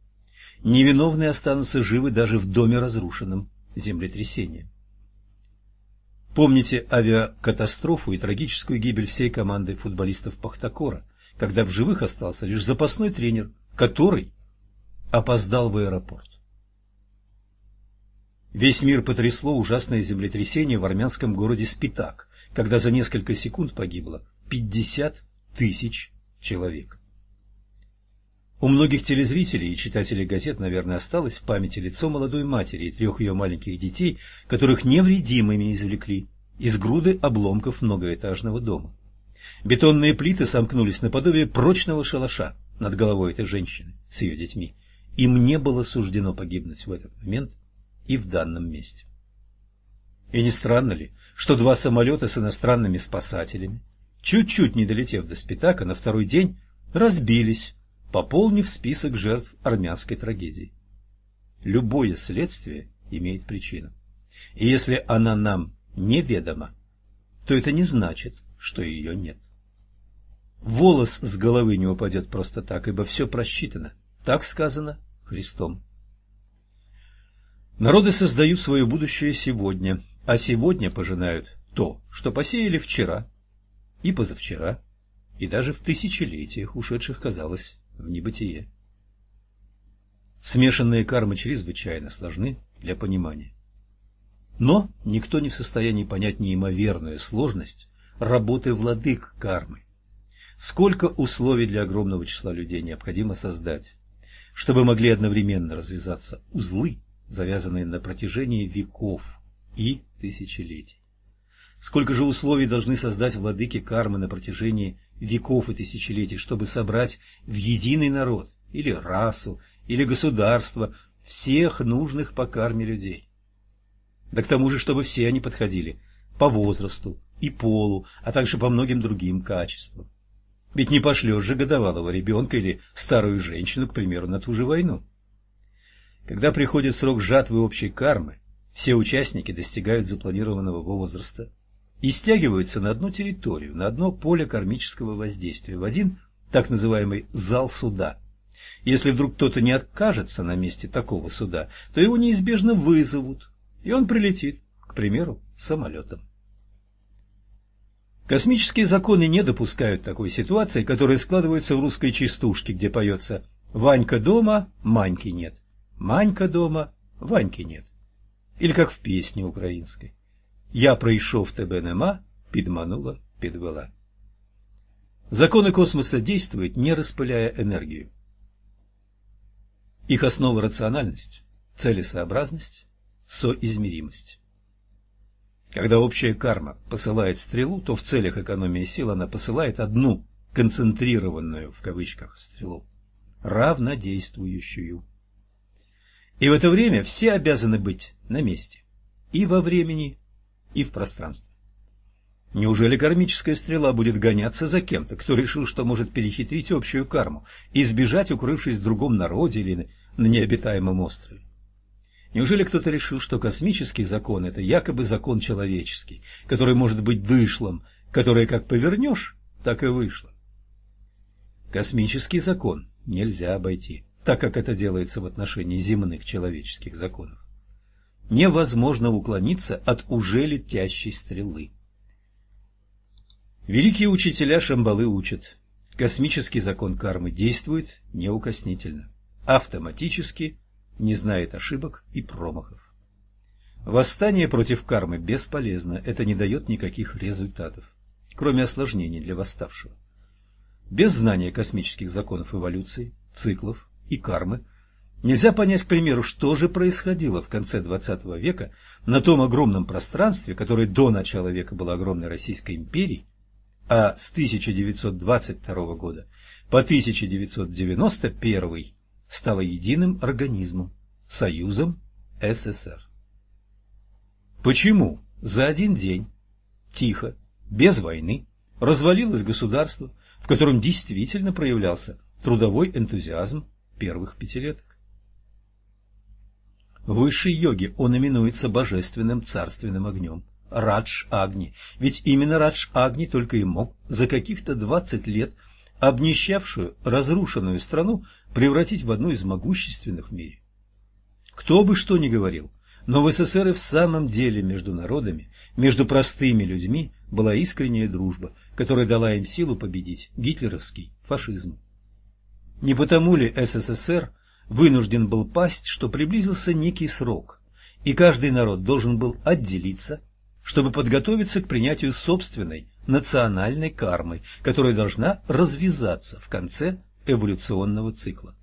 Невиновные останутся живы даже в доме, разрушенном землетрясением. Помните авиакатастрофу и трагическую гибель всей команды футболистов Пахтакора, когда в живых остался лишь запасной тренер, который опоздал в аэропорт. Весь мир потрясло ужасное землетрясение в армянском городе Спитак, когда за несколько секунд погибло 50 тысяч человек. У многих телезрителей и читателей газет, наверное, осталось в памяти лицо молодой матери и трех ее маленьких детей, которых невредимыми извлекли из груды обломков многоэтажного дома. Бетонные плиты сомкнулись наподобие прочного шалаша над головой этой женщины с ее детьми. Им не было суждено погибнуть в этот момент и в данном месте. И не странно ли, что два самолета с иностранными спасателями, чуть-чуть не долетев до Спитака, на второй день разбились, пополнив список жертв армянской трагедии. Любое следствие имеет причину. И если она нам неведома, то это не значит, что ее нет. Волос с головы не упадет просто так, ибо все просчитано. Так сказано Христом. Народы создают свое будущее сегодня, а сегодня пожинают то, что посеяли вчера и позавчера, и даже в тысячелетиях ушедших, казалось, в небытие. Смешанные кармы чрезвычайно сложны для понимания. Но никто не в состоянии понять неимоверную сложность работы владык кармы. Сколько условий для огромного числа людей необходимо создать, чтобы могли одновременно развязаться узлы завязанные на протяжении веков и тысячелетий. Сколько же условий должны создать владыки кармы на протяжении веков и тысячелетий, чтобы собрать в единый народ, или расу, или государство всех нужных по карме людей. Да к тому же, чтобы все они подходили по возрасту и полу, а также по многим другим качествам. Ведь не пошлешь же годовалого ребенка или старую женщину, к примеру, на ту же войну. Когда приходит срок жатвы общей кармы, все участники достигают запланированного возраста и стягиваются на одну территорию, на одно поле кармического воздействия, в один так называемый зал суда. Если вдруг кто-то не откажется на месте такого суда, то его неизбежно вызовут и он прилетит, к примеру, самолетом. Космические законы не допускают такой ситуации, которая складывается в русской частушке, где поется «Ванька дома, Маньки нет», «Манька дома, Ваньки нет». Или как в песне украинской «Я прийшов тебе нема, підманула, підвела». Законы космоса действуют, не распыляя энергию. Их основа – рациональность, целесообразность, соизмеримость. Когда общая карма посылает стрелу, то в целях экономии сил она посылает одну концентрированную, в кавычках, стрелу, равнодействующую. И в это время все обязаны быть на месте, и во времени, и в пространстве. Неужели кармическая стрела будет гоняться за кем-то, кто решил, что может перехитрить общую карму и сбежать, укрывшись в другом народе или на необитаемом острове? Неужели кто-то решил, что космический закон – это якобы закон человеческий, который может быть дышлом, которое как повернешь, так и вышло? Космический закон нельзя обойти, так как это делается в отношении земных человеческих законов. Невозможно уклониться от уже летящей стрелы. Великие учителя Шамбалы учат, космический закон кармы действует неукоснительно, автоматически не знает ошибок и промахов. Восстание против кармы бесполезно, это не дает никаких результатов, кроме осложнений для восставшего. Без знания космических законов эволюции, циклов и кармы нельзя понять, к примеру, что же происходило в конце XX века на том огромном пространстве, которое до начала века было огромной Российской империей, а с 1922 года по 1991 стало единым организмом, союзом СССР. Почему за один день, тихо, без войны, развалилось государство, в котором действительно проявлялся трудовой энтузиазм первых пятилеток? Высшей йоге он именуется божественным царственным огнем, Радж-Агни, ведь именно Радж-Агни только и мог за каких-то 20 лет обнищавшую, разрушенную страну превратить в одну из могущественных в мире. Кто бы что ни говорил, но в СССР и в самом деле между народами, между простыми людьми была искренняя дружба, которая дала им силу победить гитлеровский фашизм. Не потому ли СССР вынужден был пасть, что приблизился некий срок, и каждый народ должен был отделиться, чтобы подготовиться к принятию собственной национальной кармы, которая должна развязаться в конце эволюционного цикла.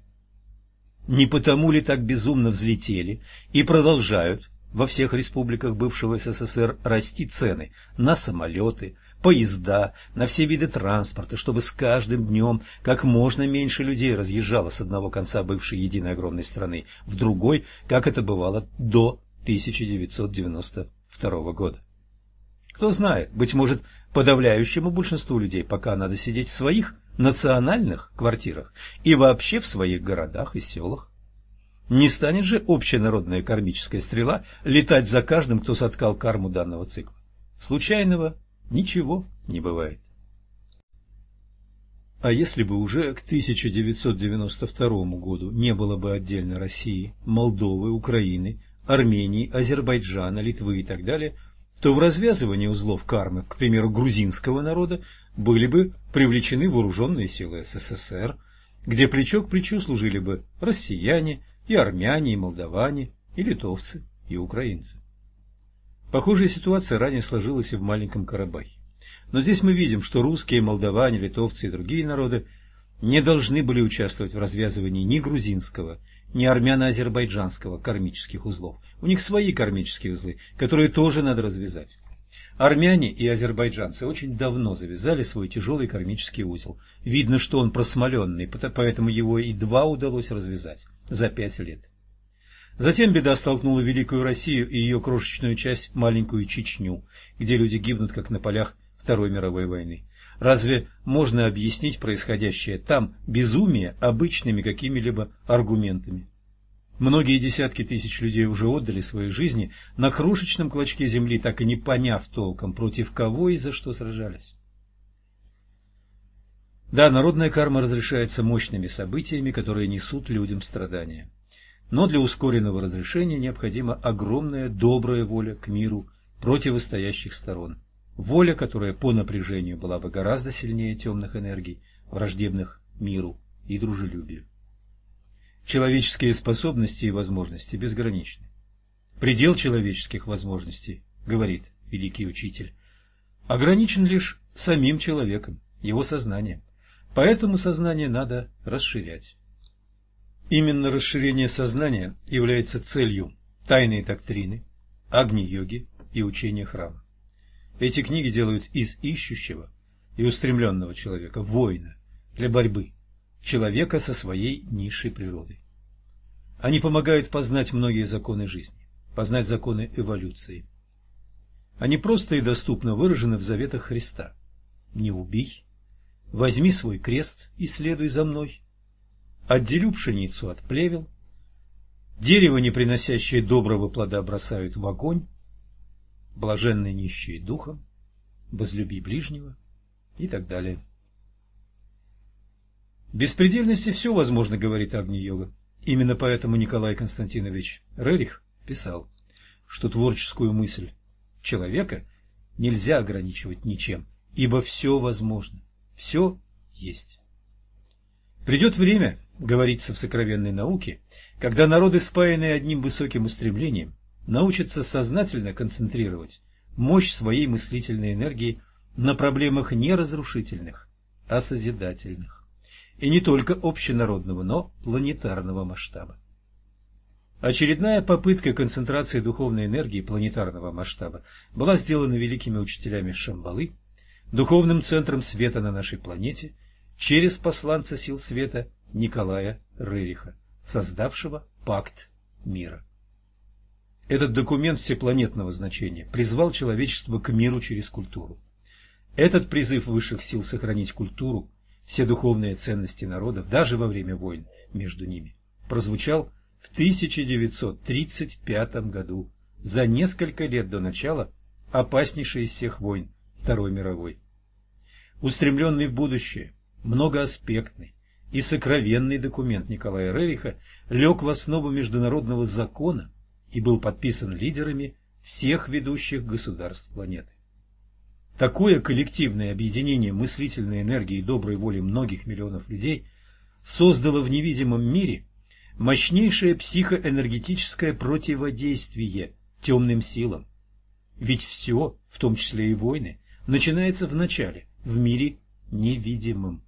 Не потому ли так безумно взлетели и продолжают во всех республиках бывшего СССР расти цены на самолеты, поезда, на все виды транспорта, чтобы с каждым днем как можно меньше людей разъезжало с одного конца бывшей единой огромной страны в другой, как это бывало до 1992 года. Кто знает, быть может, подавляющему большинству людей пока надо сидеть в своих национальных квартирах и вообще в своих городах и селах. Не станет же общенародная кармическая стрела летать за каждым, кто соткал карму данного цикла. Случайного ничего не бывает. А если бы уже к 1992 году не было бы отдельно России, Молдовы, Украины, Армении, Азербайджана, Литвы и так далее – то в развязывании узлов кармы, к примеру, грузинского народа, были бы привлечены вооруженные силы СССР, где плечо к плечу служили бы россияне, и армяне, и молдаване, и литовцы, и украинцы. Похожая ситуация ранее сложилась и в маленьком Карабахе. Но здесь мы видим, что русские, молдаване, литовцы и другие народы не должны были участвовать в развязывании ни грузинского, ни армяно-азербайджанского кармических узлов. У них свои кармические узлы, которые тоже надо развязать. Армяне и азербайджанцы очень давно завязали свой тяжелый кармический узел. Видно, что он просмоленный, поэтому его едва удалось развязать за пять лет. Затем беда столкнула Великую Россию и ее крошечную часть, маленькую Чечню, где люди гибнут, как на полях Второй мировой войны. Разве можно объяснить происходящее там безумие обычными какими-либо аргументами? Многие десятки тысяч людей уже отдали свои жизни на крошечном клочке земли, так и не поняв толком, против кого и за что сражались. Да, народная карма разрешается мощными событиями, которые несут людям страдания. Но для ускоренного разрешения необходима огромная добрая воля к миру противостоящих сторон. Воля, которая по напряжению была бы гораздо сильнее темных энергий, враждебных миру и дружелюбию. Человеческие способности и возможности безграничны. Предел человеческих возможностей, говорит великий учитель, ограничен лишь самим человеком, его сознанием. Поэтому сознание надо расширять. Именно расширение сознания является целью тайной доктрины, агни-йоги и учения храма. Эти книги делают из ищущего и устремленного человека воина для борьбы, человека со своей низшей природой. Они помогают познать многие законы жизни, познать законы эволюции. Они просто и доступно выражены в заветах Христа. «Не убей», «Возьми свой крест и следуй за мной», «Отделю пшеницу от плевел», «Дерево, не приносящее доброго плода, бросают в огонь», «Блаженны нищие духом», «Возлюби ближнего» и так далее. Беспредельности все возможно, говорит Агни-йога. Именно поэтому Николай Константинович Рерих писал, что творческую мысль человека нельзя ограничивать ничем, ибо все возможно, все есть. Придет время, говорится в сокровенной науке, когда народы, спаянные одним высоким устремлением, научатся сознательно концентрировать мощь своей мыслительной энергии на проблемах не разрушительных, а созидательных и не только общенародного, но планетарного масштаба. Очередная попытка концентрации духовной энергии планетарного масштаба была сделана великими учителями Шамбалы, духовным центром света на нашей планете, через посланца сил света Николая Рериха, создавшего пакт мира. Этот документ всепланетного значения призвал человечество к миру через культуру. Этот призыв высших сил сохранить культуру все духовные ценности народов, даже во время войн между ними, прозвучал в 1935 году, за несколько лет до начала опаснейшей из всех войн Второй мировой. Устремленный в будущее, многоаспектный и сокровенный документ Николая Рериха лег в основу международного закона и был подписан лидерами всех ведущих государств планеты. Такое коллективное объединение мыслительной энергии и доброй воли многих миллионов людей создало в невидимом мире мощнейшее психоэнергетическое противодействие темным силам. Ведь все, в том числе и войны, начинается в начале, в мире невидимом.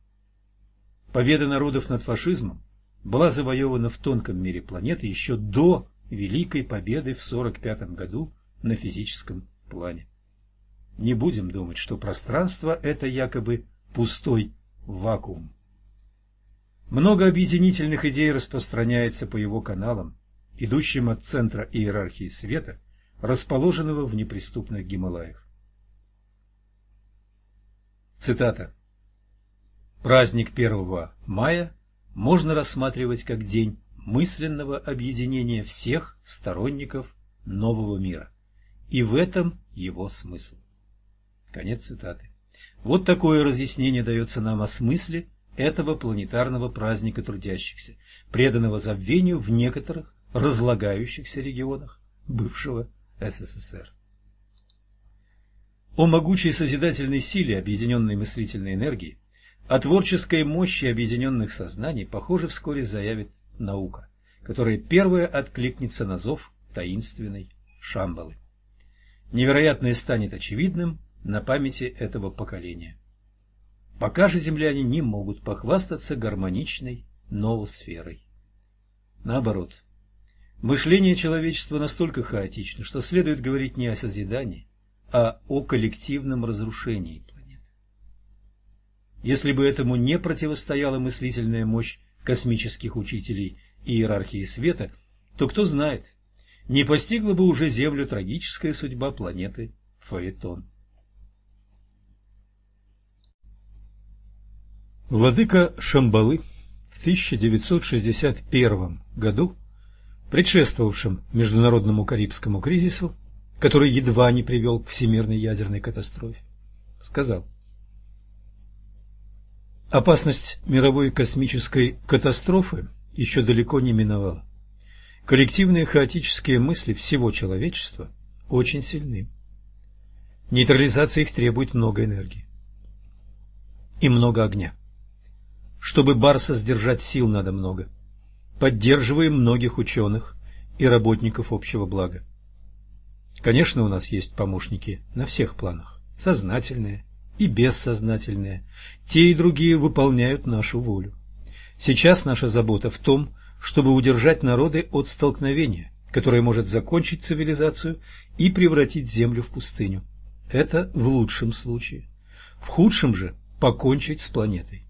Победа народов над фашизмом была завоевана в тонком мире планеты еще до Великой Победы в 1945 году на физическом плане. Не будем думать, что пространство – это якобы пустой вакуум. Много объединительных идей распространяется по его каналам, идущим от центра иерархии света, расположенного в неприступных Гималаях. Цитата. Праздник 1 мая можно рассматривать как день мысленного объединения всех сторонников нового мира. И в этом его смысл. Конец цитаты. Вот такое разъяснение дается нам о смысле этого планетарного праздника трудящихся, преданного забвению в некоторых разлагающихся регионах бывшего СССР. О могучей созидательной силе объединенной мыслительной энергии, о творческой мощи объединенных сознаний, похоже, вскоре заявит наука, которая первая откликнется на зов таинственной Шамбалы. Невероятное станет очевидным на памяти этого поколения. Пока же земляне не могут похвастаться гармоничной новосферой. Наоборот, мышление человечества настолько хаотично, что следует говорить не о созидании, а о коллективном разрушении. Если бы этому не противостояла мыслительная мощь космических учителей и иерархии света, то кто знает, не постигла бы уже Землю трагическая судьба планеты Фаэтон. Владыка Шамбалы в 1961 году, предшествовавшем международному Карибскому кризису, который едва не привел к всемирной ядерной катастрофе, сказал Опасность мировой космической катастрофы еще далеко не миновала. Коллективные хаотические мысли всего человечества очень сильны. Нейтрализация их требует много энергии и много огня. Чтобы Барса сдержать сил надо много. Поддерживаем многих ученых и работников общего блага. Конечно, у нас есть помощники на всех планах, сознательные и бессознательные. Те и другие выполняют нашу волю. Сейчас наша забота в том, чтобы удержать народы от столкновения, которое может закончить цивилизацию и превратить землю в пустыню. Это в лучшем случае. В худшем же покончить с планетой.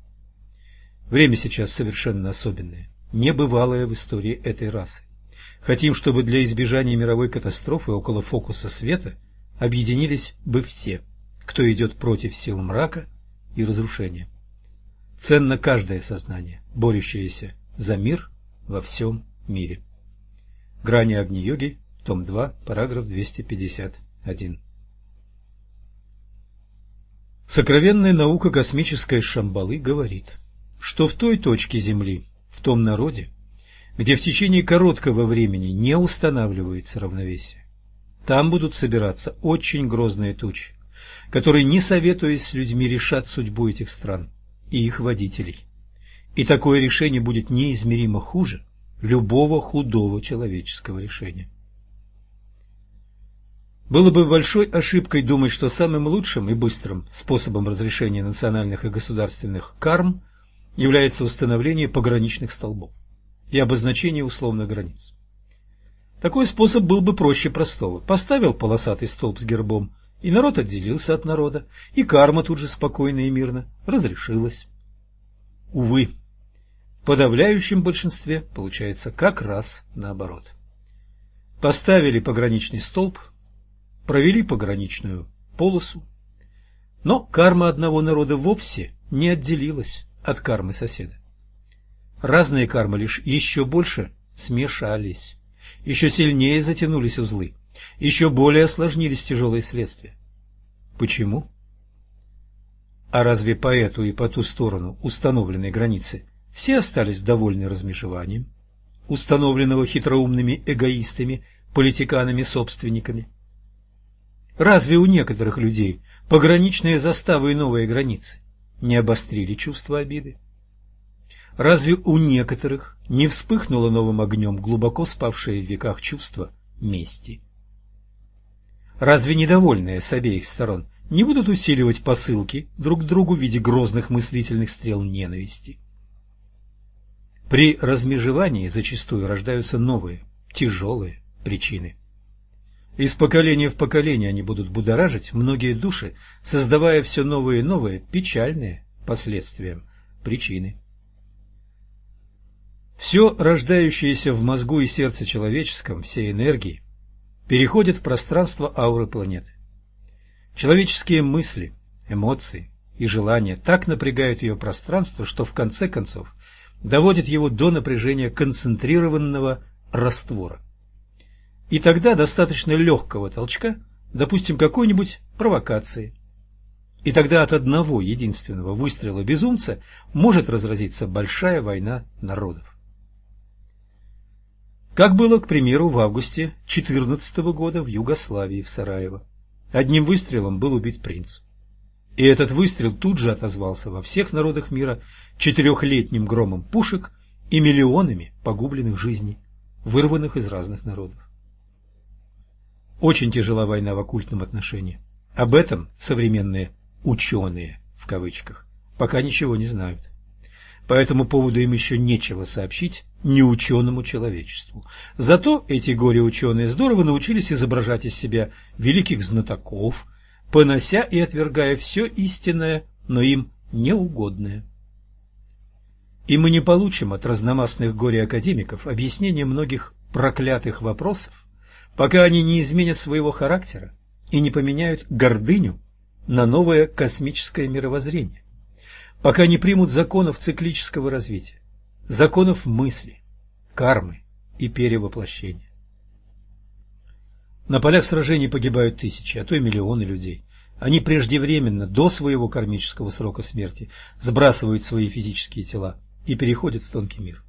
Время сейчас совершенно особенное, небывалое в истории этой расы. Хотим, чтобы для избежания мировой катастрофы около фокуса света объединились бы все, кто идет против сил мрака и разрушения. Ценно каждое сознание, борющееся за мир во всем мире. Грани Агни-йоги, том 2, параграф 251. Сокровенная наука космической Шамбалы говорит, что в той точке Земли, в том народе, где в течение короткого времени не устанавливается равновесие, там будут собираться очень грозные тучи, которые, не советуясь с людьми, решат судьбу этих стран и их водителей. И такое решение будет неизмеримо хуже любого худого человеческого решения. Было бы большой ошибкой думать, что самым лучшим и быстрым способом разрешения национальных и государственных карм является установление пограничных столбов и обозначение условных границ. Такой способ был бы проще простого. Поставил полосатый столб с гербом, и народ отделился от народа, и карма тут же спокойно и мирно разрешилась. Увы, в подавляющем большинстве получается как раз наоборот. Поставили пограничный столб, провели пограничную полосу, но карма одного народа вовсе не отделилась от кармы соседа. Разные кармы лишь еще больше смешались, еще сильнее затянулись узлы, еще более осложнились тяжелые следствия. Почему? А разве по эту и по ту сторону установленной границы все остались довольны размежеванием, установленного хитроумными эгоистами, политиканами-собственниками? Разве у некоторых людей пограничные заставы и новые границы не обострили чувство обиды? Разве у некоторых не вспыхнуло новым огнем глубоко спавшее в веках чувство мести? Разве недовольные с обеих сторон не будут усиливать посылки друг другу в виде грозных мыслительных стрел ненависти? При размежевании зачастую рождаются новые, тяжелые причины. Из поколения в поколение они будут будоражить многие души, создавая все новые и новые печальные последствиям причины. Все рождающееся в мозгу и сердце человеческом, все энергии, переходит в пространство ауры планеты. Человеческие мысли, эмоции и желания так напрягают ее пространство, что в конце концов доводят его до напряжения концентрированного раствора. И тогда достаточно легкого толчка, допустим, какой-нибудь провокации. И тогда от одного единственного выстрела безумца может разразиться большая война народов. Как было, к примеру, в августе 14 года в Югославии, в Сараево. Одним выстрелом был убит принц. И этот выстрел тут же отозвался во всех народах мира четырехлетним громом пушек и миллионами погубленных жизней, вырванных из разных народов. Очень тяжела война в оккультном отношении. Об этом современные «ученые» в кавычках пока ничего не знают. По этому поводу им еще нечего сообщить неученому человечеству. Зато эти горе-ученые здорово научились изображать из себя великих знатоков, понося и отвергая все истинное, но им неугодное. И мы не получим от разномастных горе-академиков объяснения многих проклятых вопросов, пока они не изменят своего характера и не поменяют гордыню на новое космическое мировоззрение, пока не примут законов циклического развития, законов мысли, кармы и перевоплощения. На полях сражений погибают тысячи, а то и миллионы людей. Они преждевременно, до своего кармического срока смерти, сбрасывают свои физические тела и переходят в тонкий мир.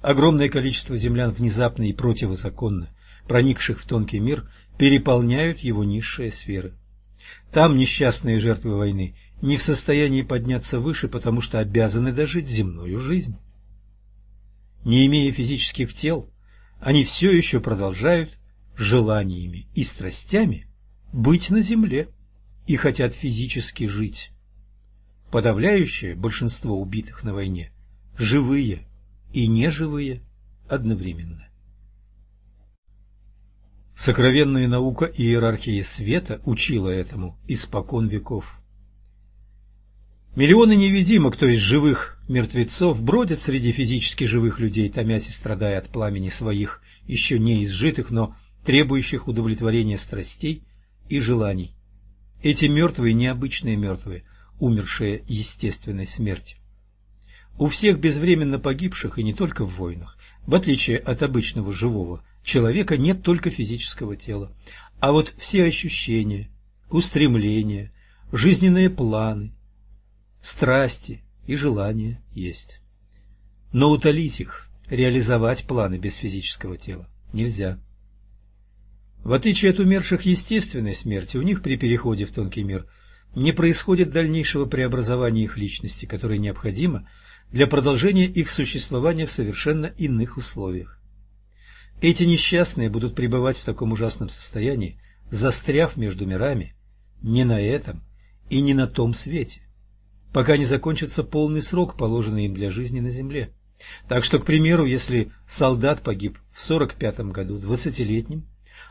Огромное количество землян внезапно и противозаконно, проникших в тонкий мир, переполняют его низшие сферы. Там несчастные жертвы войны не в состоянии подняться выше, потому что обязаны дожить земную жизнь. Не имея физических тел, они все еще продолжают желаниями и страстями быть на земле и хотят физически жить. Подавляющее большинство убитых на войне – живые и неживые одновременно. Сокровенная наука иерархии света учила этому испокон веков. Миллионы невидимок, то есть живых мертвецов, бродят среди физически живых людей, томясь и страдая от пламени своих, еще не изжитых, но требующих удовлетворения страстей и желаний. Эти мертвые необычные мертвые, умершие естественной смертью. У всех безвременно погибших, и не только в войнах, в отличие от обычного живого человека, нет только физического тела. А вот все ощущения, устремления, жизненные планы, страсти и желания есть. Но утолить их, реализовать планы без физического тела нельзя. В отличие от умерших естественной смерти, у них при переходе в тонкий мир не происходит дальнейшего преобразования их личности, которое необходимо для продолжения их существования в совершенно иных условиях. Эти несчастные будут пребывать в таком ужасном состоянии, застряв между мирами, не на этом и не на том свете, пока не закончится полный срок, положенный им для жизни на земле. Так что, к примеру, если солдат погиб в 45 году, 20-летним,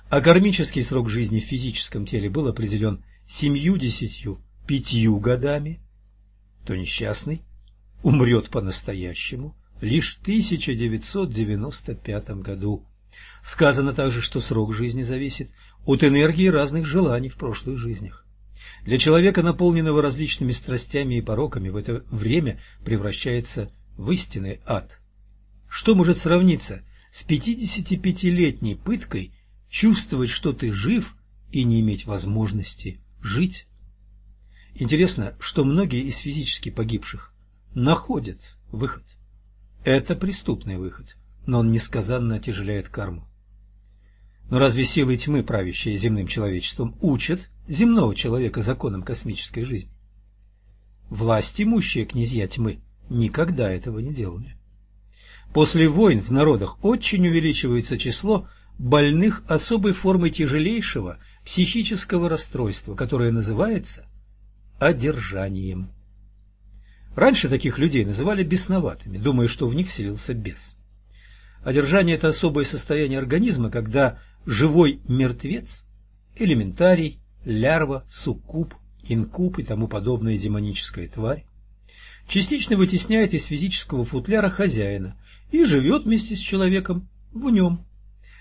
а кармический срок жизни в физическом теле был определен семью-десятью пятью годами, то несчастный умрет по-настоящему лишь в 1995 году. Сказано также, что срок жизни зависит от энергии разных желаний в прошлых жизнях. Для человека, наполненного различными страстями и пороками, в это время превращается в истинный ад. Что может сравниться с 55-летней пыткой чувствовать, что ты жив, и не иметь возможности жить? Интересно, что многие из физически погибших находят выход. Это преступный выход, но он несказанно отяжеляет карму. Но разве силы тьмы, правящие земным человечеством, учат земного человека законам космической жизни? Власть имущие князья тьмы никогда этого не делали. После войн в народах очень увеличивается число больных особой формой тяжелейшего психического расстройства, которое называется одержанием. Раньше таких людей называли бесноватыми, думая, что в них вселился бес. Одержание – это особое состояние организма, когда живой мертвец, элементарий, лярва, суккуб, инкуб и тому подобная демоническая тварь частично вытесняет из физического футляра хозяина и живет вместе с человеком в нем.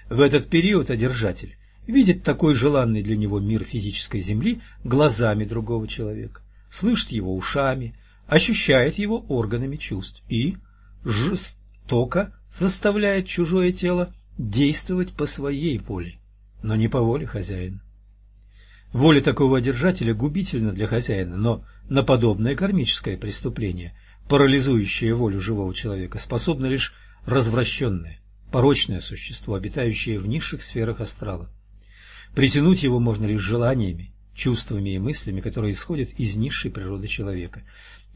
В этот период одержатель видит такой желанный для него мир физической земли глазами другого человека, слышит его ушами, ощущает его органами чувств и жестоко заставляет чужое тело действовать по своей воле, но не по воле хозяина. Воля такого одержателя губительна для хозяина, но на подобное кармическое преступление, парализующее волю живого человека, способно лишь развращенное, порочное существо, обитающее в низших сферах астрала. Притянуть его можно лишь желаниями, чувствами и мыслями, которые исходят из низшей природы человека.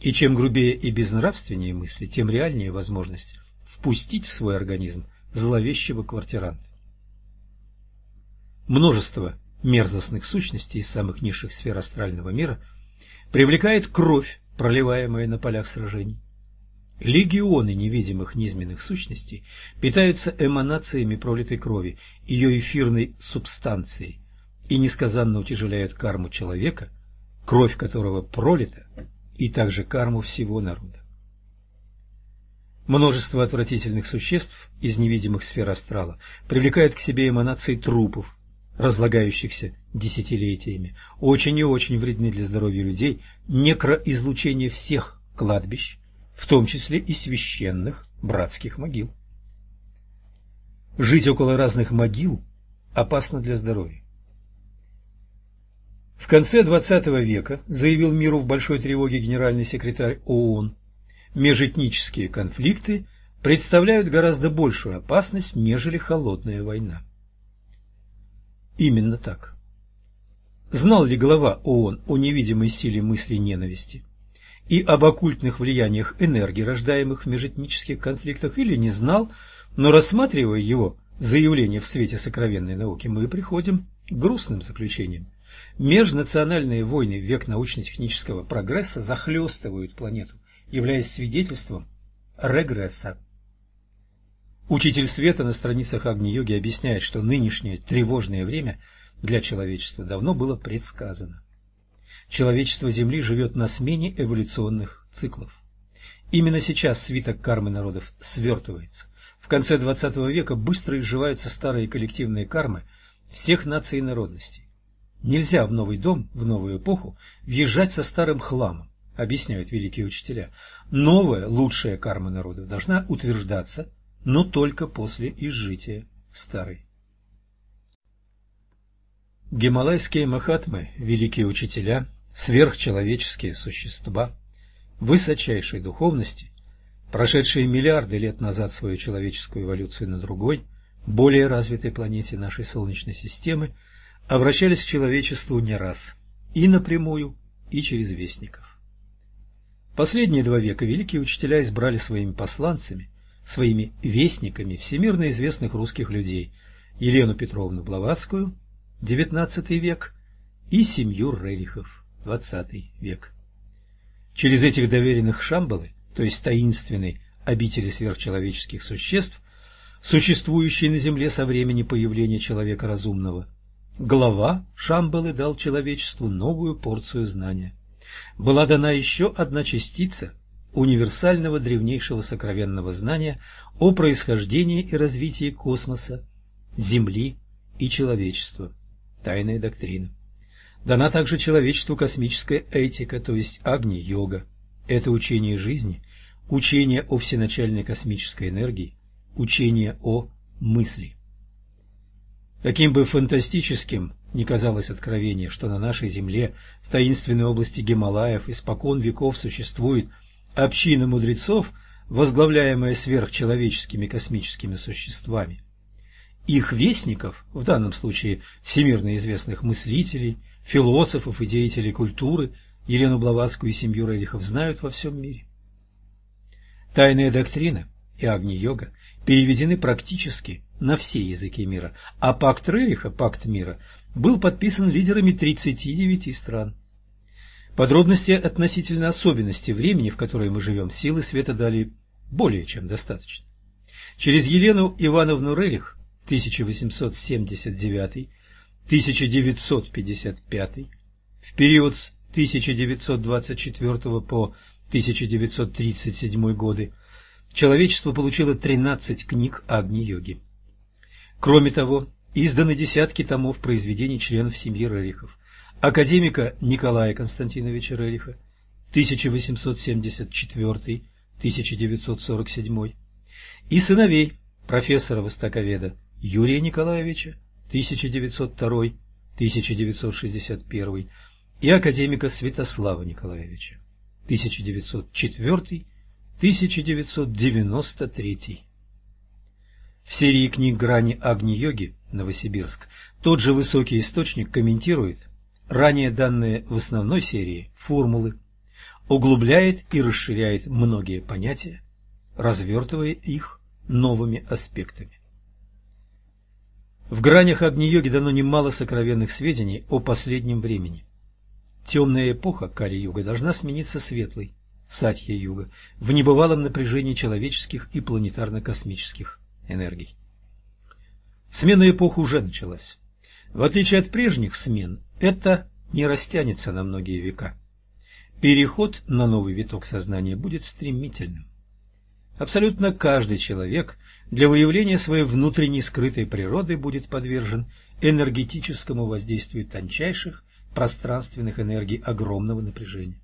И чем грубее и безнравственнее мысли, тем реальнее возможность впустить в свой организм зловещего квартиранта. Множество мерзостных сущностей из самых низших сфер астрального мира привлекает кровь, проливаемая на полях сражений. Легионы невидимых низменных сущностей питаются эманациями пролитой крови, ее эфирной субстанцией, и несказанно утяжеляют карму человека, кровь которого пролита, и также карму всего народа. Множество отвратительных существ из невидимых сфер астрала привлекают к себе эманации трупов, разлагающихся десятилетиями, очень и очень вредны для здоровья людей некроизлучение всех кладбищ, в том числе и священных братских могил. Жить около разных могил опасно для здоровья. В конце XX века заявил миру в большой тревоге генеральный секретарь ООН, межэтнические конфликты представляют гораздо большую опасность, нежели холодная война. Именно так. Знал ли глава ООН о невидимой силе мысли ненависти и об оккультных влияниях энергии, рождаемых в межэтнических конфликтах, или не знал, но рассматривая его заявление в свете сокровенной науки, мы приходим к грустным заключениям. Межнациональные войны в век научно-технического прогресса захлестывают планету, являясь свидетельством регресса. Учитель света на страницах Агни-йоги объясняет, что нынешнее тревожное время для человечества давно было предсказано. Человечество Земли живет на смене эволюционных циклов. Именно сейчас свиток кармы народов свертывается. В конце XX века быстро изживаются старые коллективные кармы всех наций и народностей. Нельзя в новый дом, в новую эпоху, въезжать со старым хламом, объясняют великие учителя. Новая, лучшая карма народов должна утверждаться, но только после изжития старой. Гималайские махатмы, великие учителя, сверхчеловеческие существа, высочайшей духовности, прошедшие миллиарды лет назад свою человеческую эволюцию на другой, более развитой планете нашей Солнечной системы, обращались к человечеству не раз, и напрямую, и через вестников. Последние два века великие учителя избрали своими посланцами, своими вестниками всемирно известных русских людей Елену Петровну Блаватскую, XIX век, и семью Рерихов, XX век. Через этих доверенных Шамбалы, то есть таинственной обители сверхчеловеческих существ, существующей на Земле со времени появления человека разумного, глава Шамбалы дал человечеству новую порцию знания. Была дана еще одна частица универсального древнейшего сокровенного знания о происхождении и развитии космоса, Земли и человечества. Тайная доктрина. Дана также человечеству космическая этика, то есть Агни-йога. Это учение жизни, учение о всеначальной космической энергии, учение о мысли. Каким бы фантастическим ни казалось откровение, что на нашей земле, в таинственной области Гималаев, испокон веков существует община мудрецов, возглавляемая сверхчеловеческими космическими существами. Их вестников, в данном случае всемирно известных мыслителей, философов и деятелей культуры, Елену Блаватскую и семью Рерихов знают во всем мире. Тайная доктрина и Агни-йога переведены практически на все языки мира, а пакт Рериха, пакт мира, был подписан лидерами 39 стран. Подробности относительно особенностей времени, в которое мы живем, силы света дали более чем достаточно. Через Елену Ивановну Рерих 1879-1955 в период с 1924 по 1937 годы человечество получило 13 книг Агни-йоги. Кроме того, изданы десятки томов произведений членов семьи Рерихов, академика Николая Константиновича Рериха 1874-1947 и сыновей профессора-востоковеда Юрия Николаевича 1902-1961 и академика Святослава Николаевича 1904-1993. В серии книг «Грани Агни-йоги» Новосибирск тот же высокий источник комментирует ранее данные в основной серии формулы, углубляет и расширяет многие понятия, развертывая их новыми аспектами. В гранях Агни-йоги дано немало сокровенных сведений о последнем времени. Темная эпоха Кали-юга должна смениться светлой, Сатья-юга, в небывалом напряжении человеческих и планетарно-космических энергий. Смена эпох уже началась. В отличие от прежних смен, это не растянется на многие века. Переход на новый виток сознания будет стремительным. Абсолютно каждый человек для выявления своей внутренней скрытой природы будет подвержен энергетическому воздействию тончайших пространственных энергий огромного напряжения.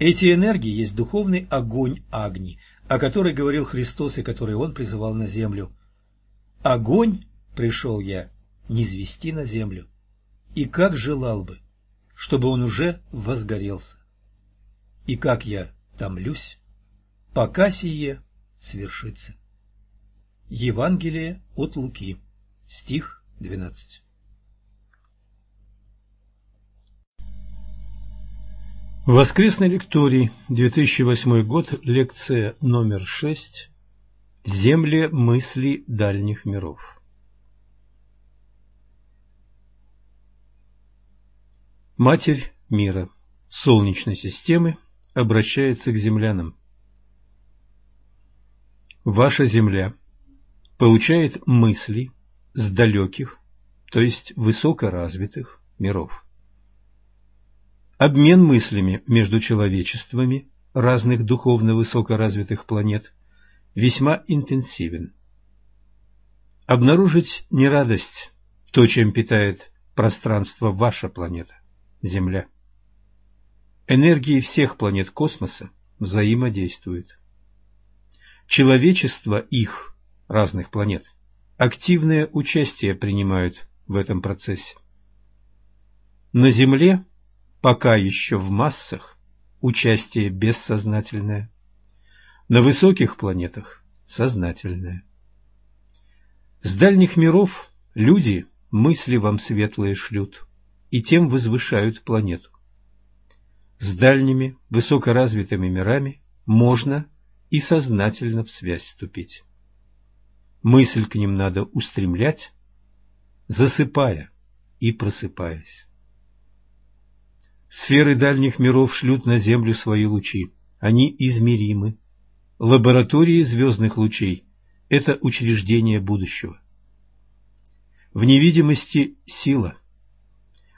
Эти энергии есть духовный огонь Агни, о которой говорил Христос и который Он призывал на землю. «Огонь пришел я низвести на землю, и как желал бы, чтобы он уже возгорелся. И как я томлюсь, пока сие свершится. Евангелие от Луки, стих 12. Воскресный лекторий, 2008 год, лекция номер 6 «Земли мысли дальних миров». Матерь мира, Солнечной системы, обращается к землянам. Ваша Земля получает мысли с далеких, то есть высокоразвитых миров. Обмен мыслями между человечествами разных духовно высокоразвитых планет весьма интенсивен. Обнаружить не радость, то, чем питает пространство ваша планета, Земля. Энергии всех планет космоса взаимодействуют. Человечество их разных планет активное участие принимают в этом процессе. На Земле пока еще в массах участие бессознательное, на высоких планетах сознательное. С дальних миров люди мысли вам светлые шлют и тем возвышают планету. С дальними высокоразвитыми мирами можно и сознательно в связь вступить. Мысль к ним надо устремлять, засыпая и просыпаясь. Сферы дальних миров шлют на Землю свои лучи. Они измеримы. Лаборатории звездных лучей – это учреждение будущего. В невидимости сила.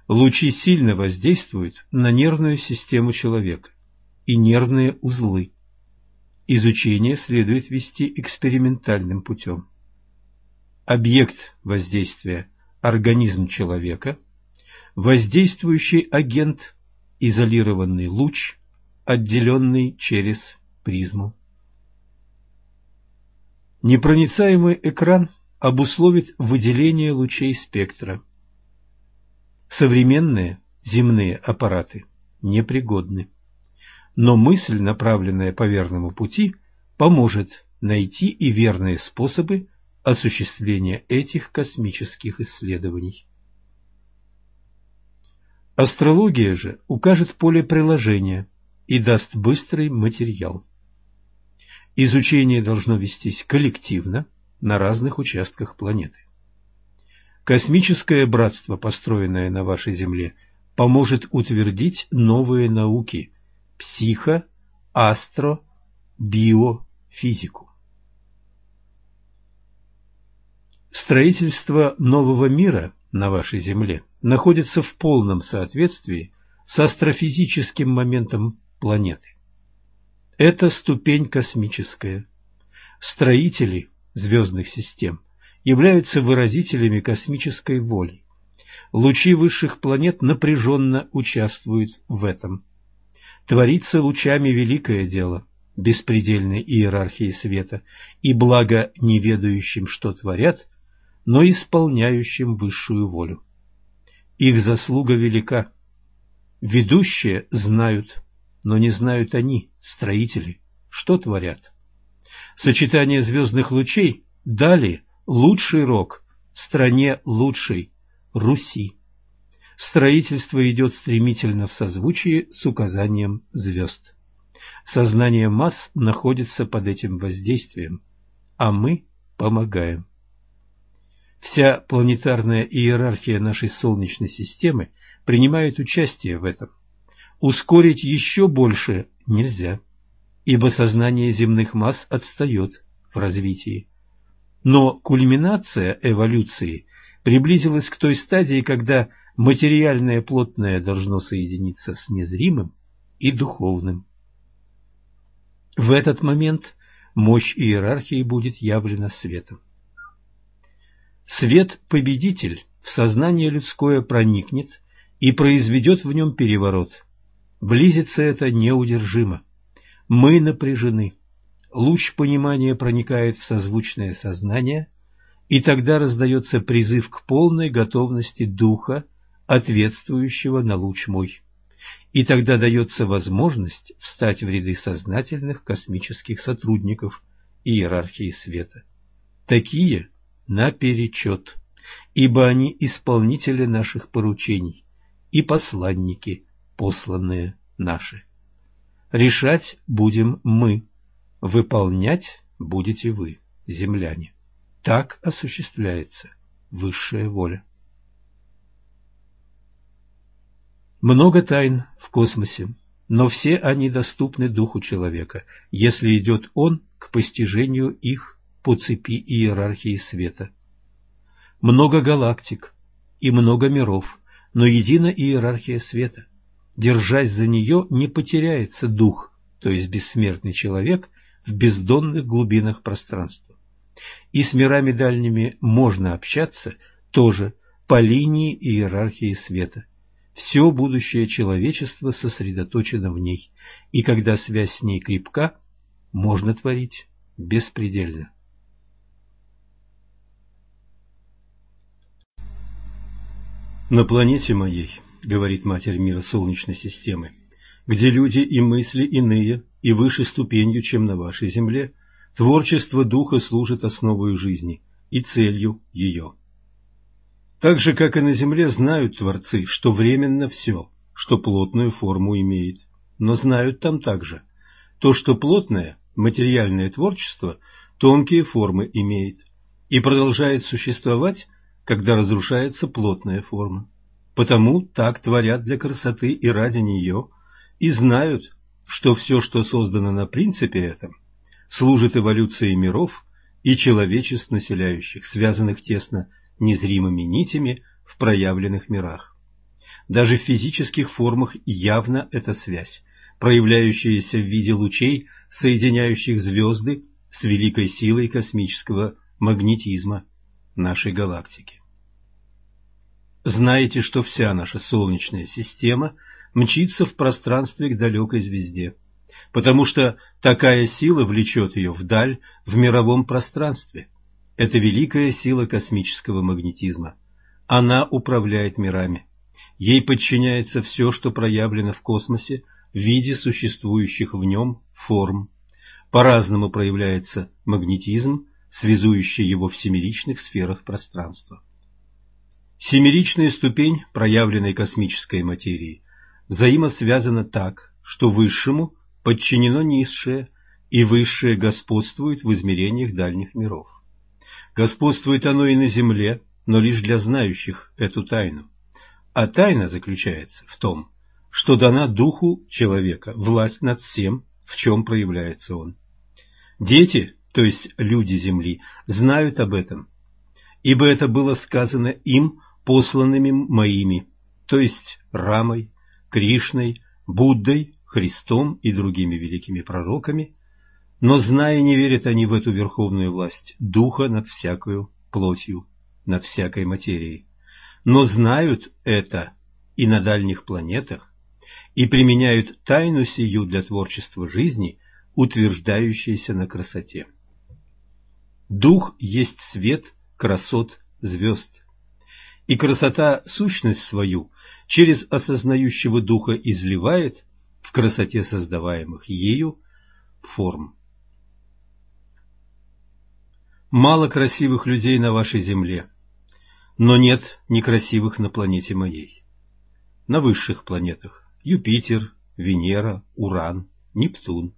Лучи сильно воздействуют на нервную систему человека и нервные узлы. Изучение следует вести экспериментальным путем объект воздействия – организм человека, воздействующий агент – изолированный луч, отделенный через призму. Непроницаемый экран обусловит выделение лучей спектра. Современные земные аппараты непригодны. Но мысль, направленная по верному пути, поможет найти и верные способы осуществления этих космических исследований. Астрология же укажет поле приложения и даст быстрый материал. Изучение должно вестись коллективно на разных участках планеты. Космическое братство, построенное на вашей Земле, поможет утвердить новые науки – психо, астро, биофизику. Строительство нового мира на вашей Земле находится в полном соответствии с астрофизическим моментом планеты. Это ступень космическая. Строители звездных систем являются выразителями космической воли. Лучи высших планет напряженно участвуют в этом. Творится лучами великое дело беспредельной иерархии света, и благо неведающим, что творят, но исполняющим высшую волю. Их заслуга велика. Ведущие знают, но не знают они, строители, что творят. Сочетание звездных лучей дали лучший рок стране лучшей Руси. Строительство идет стремительно в созвучии с указанием звезд. Сознание масс находится под этим воздействием, а мы помогаем. Вся планетарная иерархия нашей Солнечной системы принимает участие в этом. Ускорить еще больше нельзя, ибо сознание земных масс отстает в развитии. Но кульминация эволюции приблизилась к той стадии, когда материальное плотное должно соединиться с незримым и духовным. В этот момент мощь иерархии будет явлена светом. Свет-победитель в сознание людское проникнет и произведет в нем переворот. Близится это неудержимо. Мы напряжены. Луч понимания проникает в созвучное сознание, и тогда раздается призыв к полной готовности духа, ответствующего на луч мой. И тогда дается возможность встать в ряды сознательных космических сотрудников иерархии света. Такие наперечет, ибо они исполнители наших поручений и посланники, посланные наши. Решать будем мы, выполнять будете вы, земляне. Так осуществляется высшая воля. Много тайн в космосе, но все они доступны духу человека, если идет он к постижению их по цепи иерархии света. Много галактик и много миров, но едина иерархия света. Держась за нее, не потеряется дух, то есть бессмертный человек, в бездонных глубинах пространства. И с мирами дальними можно общаться тоже по линии иерархии света. Все будущее человечества сосредоточено в ней, и когда связь с ней крепка, можно творить беспредельно. На планете моей, говорит Матерь мира Солнечной системы, где люди и мысли иные и выше ступенью, чем на вашей Земле, творчество Духа служит основой жизни и целью ее. Так же, как и на Земле, знают Творцы, что временно все, что плотную форму имеет. Но знают там также то, что плотное, материальное творчество тонкие формы имеет и продолжает существовать, когда разрушается плотная форма. Потому так творят для красоты и ради нее, и знают, что все, что создано на принципе этом, служит эволюции миров и человечеств населяющих, связанных тесно незримыми нитями в проявленных мирах. Даже в физических формах явна эта связь, проявляющаяся в виде лучей, соединяющих звезды с великой силой космического магнетизма нашей галактики. Знаете, что вся наша Солнечная система мчится в пространстве к далекой звезде, потому что такая сила влечет ее вдаль в мировом пространстве. Это великая сила космического магнетизма. Она управляет мирами. Ей подчиняется все, что проявлено в космосе в виде существующих в нем форм. По-разному проявляется магнетизм, связующий его в семеричных сферах пространства. Семеричная ступень проявленной космической материи взаимосвязана так, что высшему подчинено низшее, и высшее господствует в измерениях дальних миров. Господствует оно и на земле, но лишь для знающих эту тайну. А тайна заключается в том, что дана духу человека власть над всем, в чем проявляется он. Дети, то есть люди Земли, знают об этом, ибо это было сказано им посланными моими, то есть Рамой, Кришной, Буддой, Христом и другими великими пророками, но, зная, не верят они в эту верховную власть Духа над всякою плотью, над всякой материей, но знают это и на дальних планетах, и применяют тайну сию для творчества жизни, утверждающейся на красоте. Дух есть свет красот звезд, и красота сущность свою через осознающего духа изливает в красоте создаваемых ею форм. Мало красивых людей на вашей земле, но нет некрасивых на планете моей. На высших планетах Юпитер, Венера, Уран, Нептун.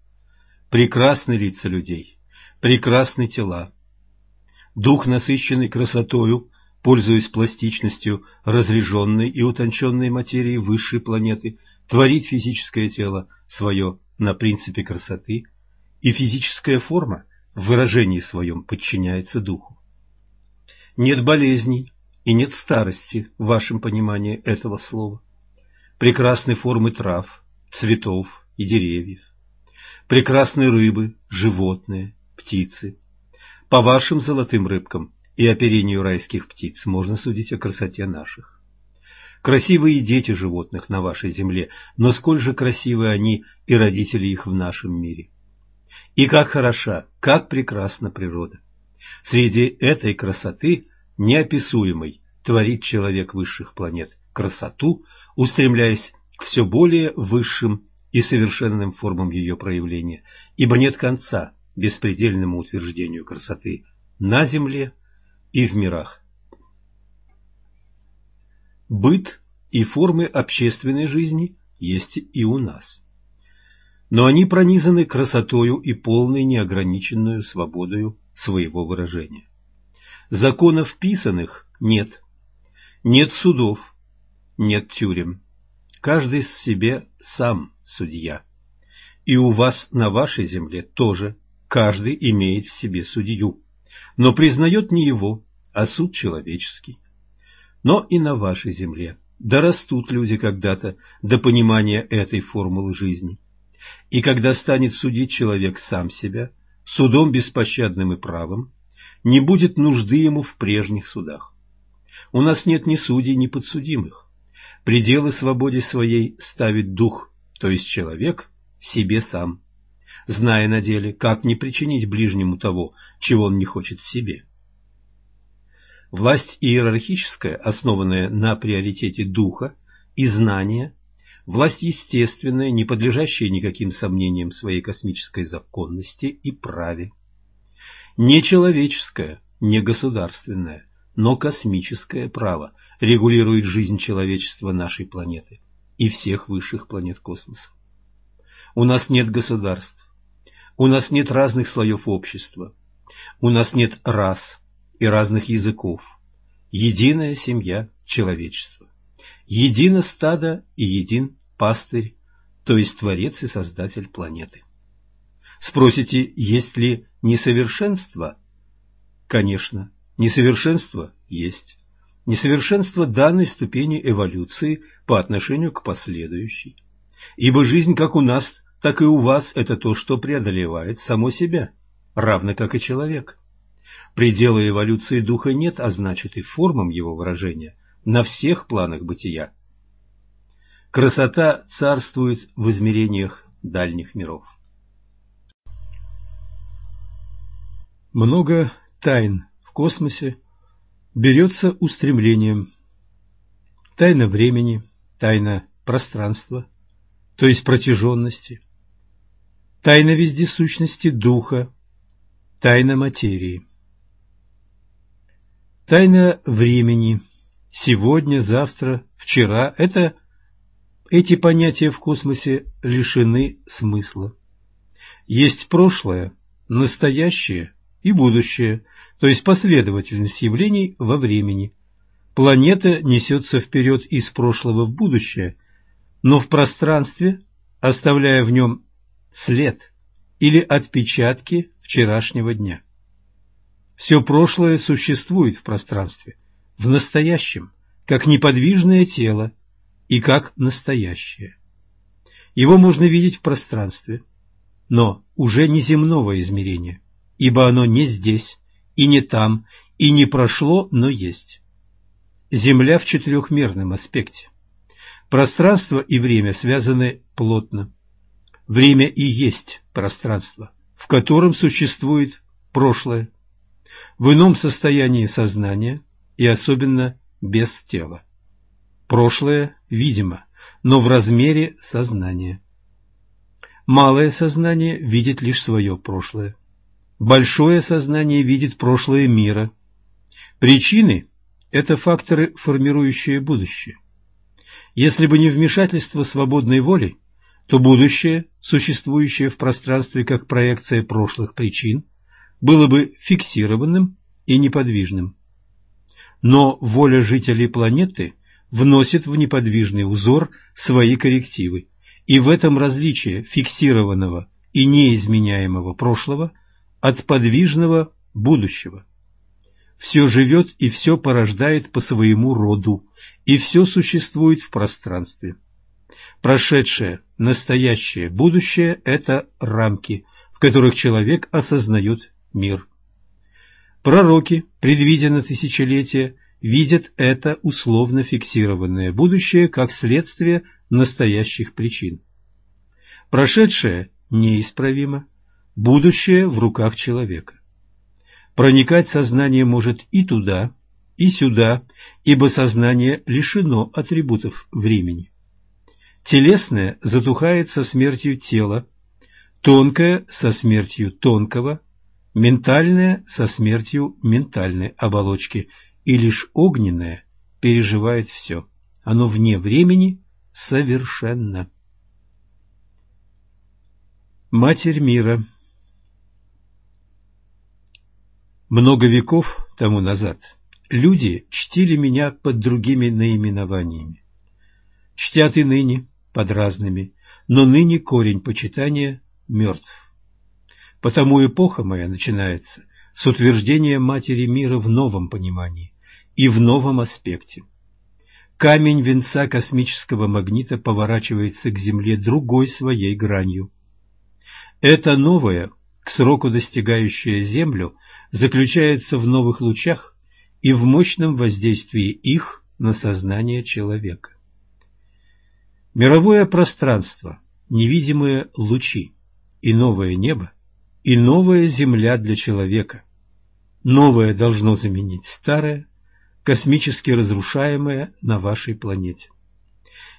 Прекрасны лица людей, прекрасны тела. Дух, насыщенный красотою, пользуясь пластичностью разреженной и утонченной материи высшей планеты, творит физическое тело свое на принципе красоты, и физическая форма в выражении своем подчиняется духу. Нет болезней и нет старости в вашем понимании этого слова прекрасны формы трав, цветов и деревьев, прекрасны рыбы, животные, птицы. По вашим золотым рыбкам и оперению райских птиц можно судить о красоте наших. Красивые дети животных на вашей земле, но сколь же красивы они и родители их в нашем мире. И как хороша, как прекрасна природа. Среди этой красоты, неописуемой, творит человек высших планет красоту, устремляясь к все более высшим и совершенным формам ее проявления, ибо нет конца беспредельному утверждению красоты на земле и в мирах. Быт и формы общественной жизни есть и у нас. Но они пронизаны красотою и полной неограниченную свободою своего выражения. Законов писанных нет. Нет судов, нет тюрем. Каждый себе сам судья. И у вас на вашей земле тоже каждый имеет в себе судью, но признает не его, а суд человеческий. Но и на вашей земле дорастут люди когда-то до понимания этой формулы жизни. И когда станет судить человек сам себя, судом беспощадным и правым, не будет нужды ему в прежних судах. У нас нет ни судей, ни подсудимых. Пределы свободе своей ставит дух, то есть человек, себе сам, зная на деле, как не причинить ближнему того, чего он не хочет себе. Власть иерархическая, основанная на приоритете духа и знания, власть естественная, не подлежащая никаким сомнениям своей космической законности и праве. Не человеческое, не государственное, но космическое право регулирует жизнь человечества нашей планеты и всех высших планет космоса. У нас нет государств, у нас нет разных слоев общества, у нас нет рас, и разных языков. Единая семья человечества. Едино стадо и един пастырь, то есть Творец и Создатель планеты. Спросите, есть ли несовершенство? Конечно, несовершенство есть. Несовершенство данной ступени эволюции по отношению к последующей. Ибо жизнь как у нас, так и у вас – это то, что преодолевает само себя, равно как и человек. Предела эволюции духа нет, а значит и формам его выражения на всех планах бытия. Красота царствует в измерениях дальних миров. Много тайн в космосе берется устремлением. Тайна времени, тайна пространства, то есть протяженности, тайна вездесущности духа, тайна материи. Тайна времени, сегодня, завтра, вчера – это эти понятия в космосе лишены смысла. Есть прошлое, настоящее и будущее, то есть последовательность явлений во времени. Планета несется вперед из прошлого в будущее, но в пространстве, оставляя в нем след или отпечатки вчерашнего дня. Все прошлое существует в пространстве, в настоящем, как неподвижное тело и как настоящее. Его можно видеть в пространстве, но уже не земного измерения, ибо оно не здесь и не там, и не прошло, но есть. Земля в четырехмерном аспекте. Пространство и время связаны плотно. Время и есть пространство, в котором существует прошлое, в ином состоянии сознания и особенно без тела. Прошлое видимо, но в размере сознания. Малое сознание видит лишь свое прошлое. Большое сознание видит прошлое мира. Причины – это факторы, формирующие будущее. Если бы не вмешательство свободной воли, то будущее, существующее в пространстве как проекция прошлых причин – было бы фиксированным и неподвижным. Но воля жителей планеты вносит в неподвижный узор свои коррективы, и в этом различие фиксированного и неизменяемого прошлого от подвижного будущего. Все живет и все порождает по своему роду, и все существует в пространстве. Прошедшее, настоящее, будущее – это рамки, в которых человек осознает мир. Пророки, предвидя на тысячелетия, видят это условно фиксированное будущее как следствие настоящих причин. Прошедшее неисправимо, будущее в руках человека. Проникать сознание может и туда, и сюда, ибо сознание лишено атрибутов времени. Телесное затухает со смертью тела, тонкое со смертью тонкого, ментальное со смертью ментальной оболочки, и лишь огненное переживает все. Оно вне времени совершенно. Матерь мира Много веков тому назад люди чтили меня под другими наименованиями. Чтят и ныне под разными, но ныне корень почитания мертв. Потому эпоха моя начинается с утверждения Матери мира в новом понимании и в новом аспекте. Камень венца космического магнита поворачивается к Земле другой своей гранью. Это новое, к сроку достигающее Землю, заключается в новых лучах и в мощном воздействии их на сознание человека. Мировое пространство, невидимые лучи и новое небо, и новая земля для человека. Новое должно заменить старое, космически разрушаемое на вашей планете.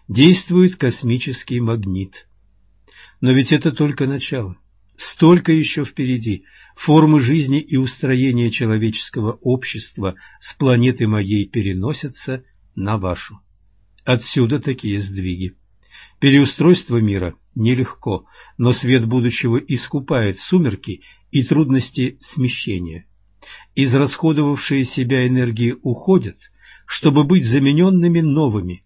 Действует космический магнит. Но ведь это только начало. Столько еще впереди. Формы жизни и устроения человеческого общества с планеты моей переносятся на вашу. Отсюда такие сдвиги. Переустройство мира нелегко, но свет будущего искупает сумерки и трудности смещения. Израсходовавшие себя энергии уходят, чтобы быть замененными новыми.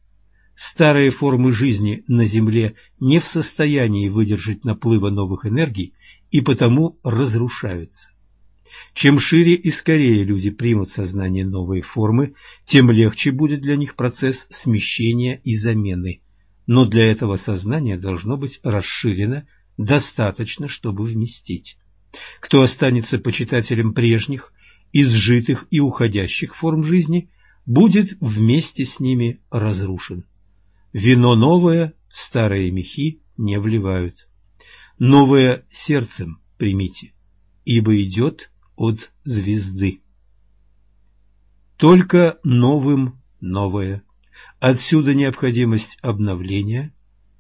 Старые формы жизни на Земле не в состоянии выдержать наплыва новых энергий и потому разрушаются. Чем шире и скорее люди примут сознание новой формы, тем легче будет для них процесс смещения и замены но для этого сознание должно быть расширено достаточно, чтобы вместить. Кто останется почитателем прежних, изжитых и уходящих форм жизни, будет вместе с ними разрушен. Вино новое в старые мехи не вливают. Новое сердцем примите, ибо идет от звезды. Только новым новое Отсюда необходимость обновления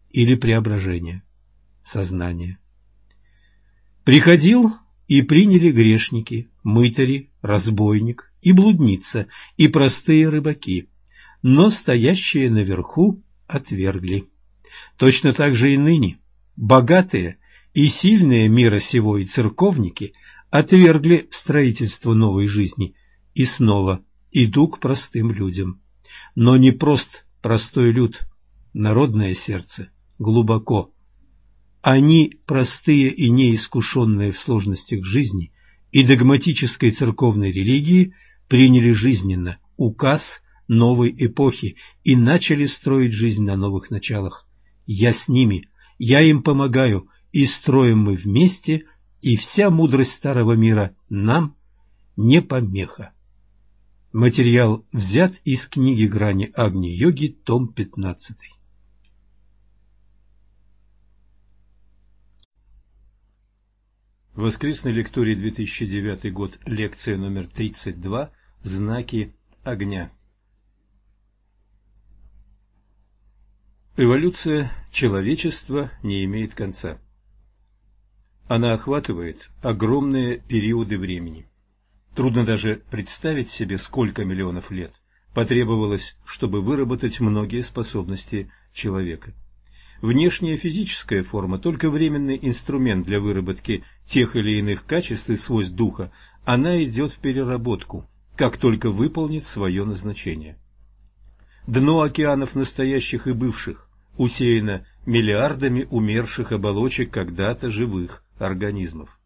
или преображения сознания. Приходил и приняли грешники, мытари, разбойник и блудница, и простые рыбаки, но стоящие наверху отвергли. Точно так же и ныне богатые и сильные мира сего и церковники отвергли строительство новой жизни и снова иду к простым людям но не прост простой люд, народное сердце, глубоко. Они, простые и неискушенные в сложностях жизни и догматической церковной религии, приняли жизненно указ новой эпохи и начали строить жизнь на новых началах. Я с ними, я им помогаю, и строим мы вместе, и вся мудрость старого мира нам не помеха. Материал взят из книги «Грани Агни-йоги», том 15. В воскресной лектории 2009 год, лекция номер 32 «Знаки огня». Эволюция человечества не имеет конца. Она охватывает огромные периоды времени. Трудно даже представить себе, сколько миллионов лет потребовалось, чтобы выработать многие способности человека. Внешняя физическая форма – только временный инструмент для выработки тех или иных качеств и свойств духа, она идет в переработку, как только выполнит свое назначение. Дно океанов настоящих и бывших усеяно миллиардами умерших оболочек когда-то живых организмов.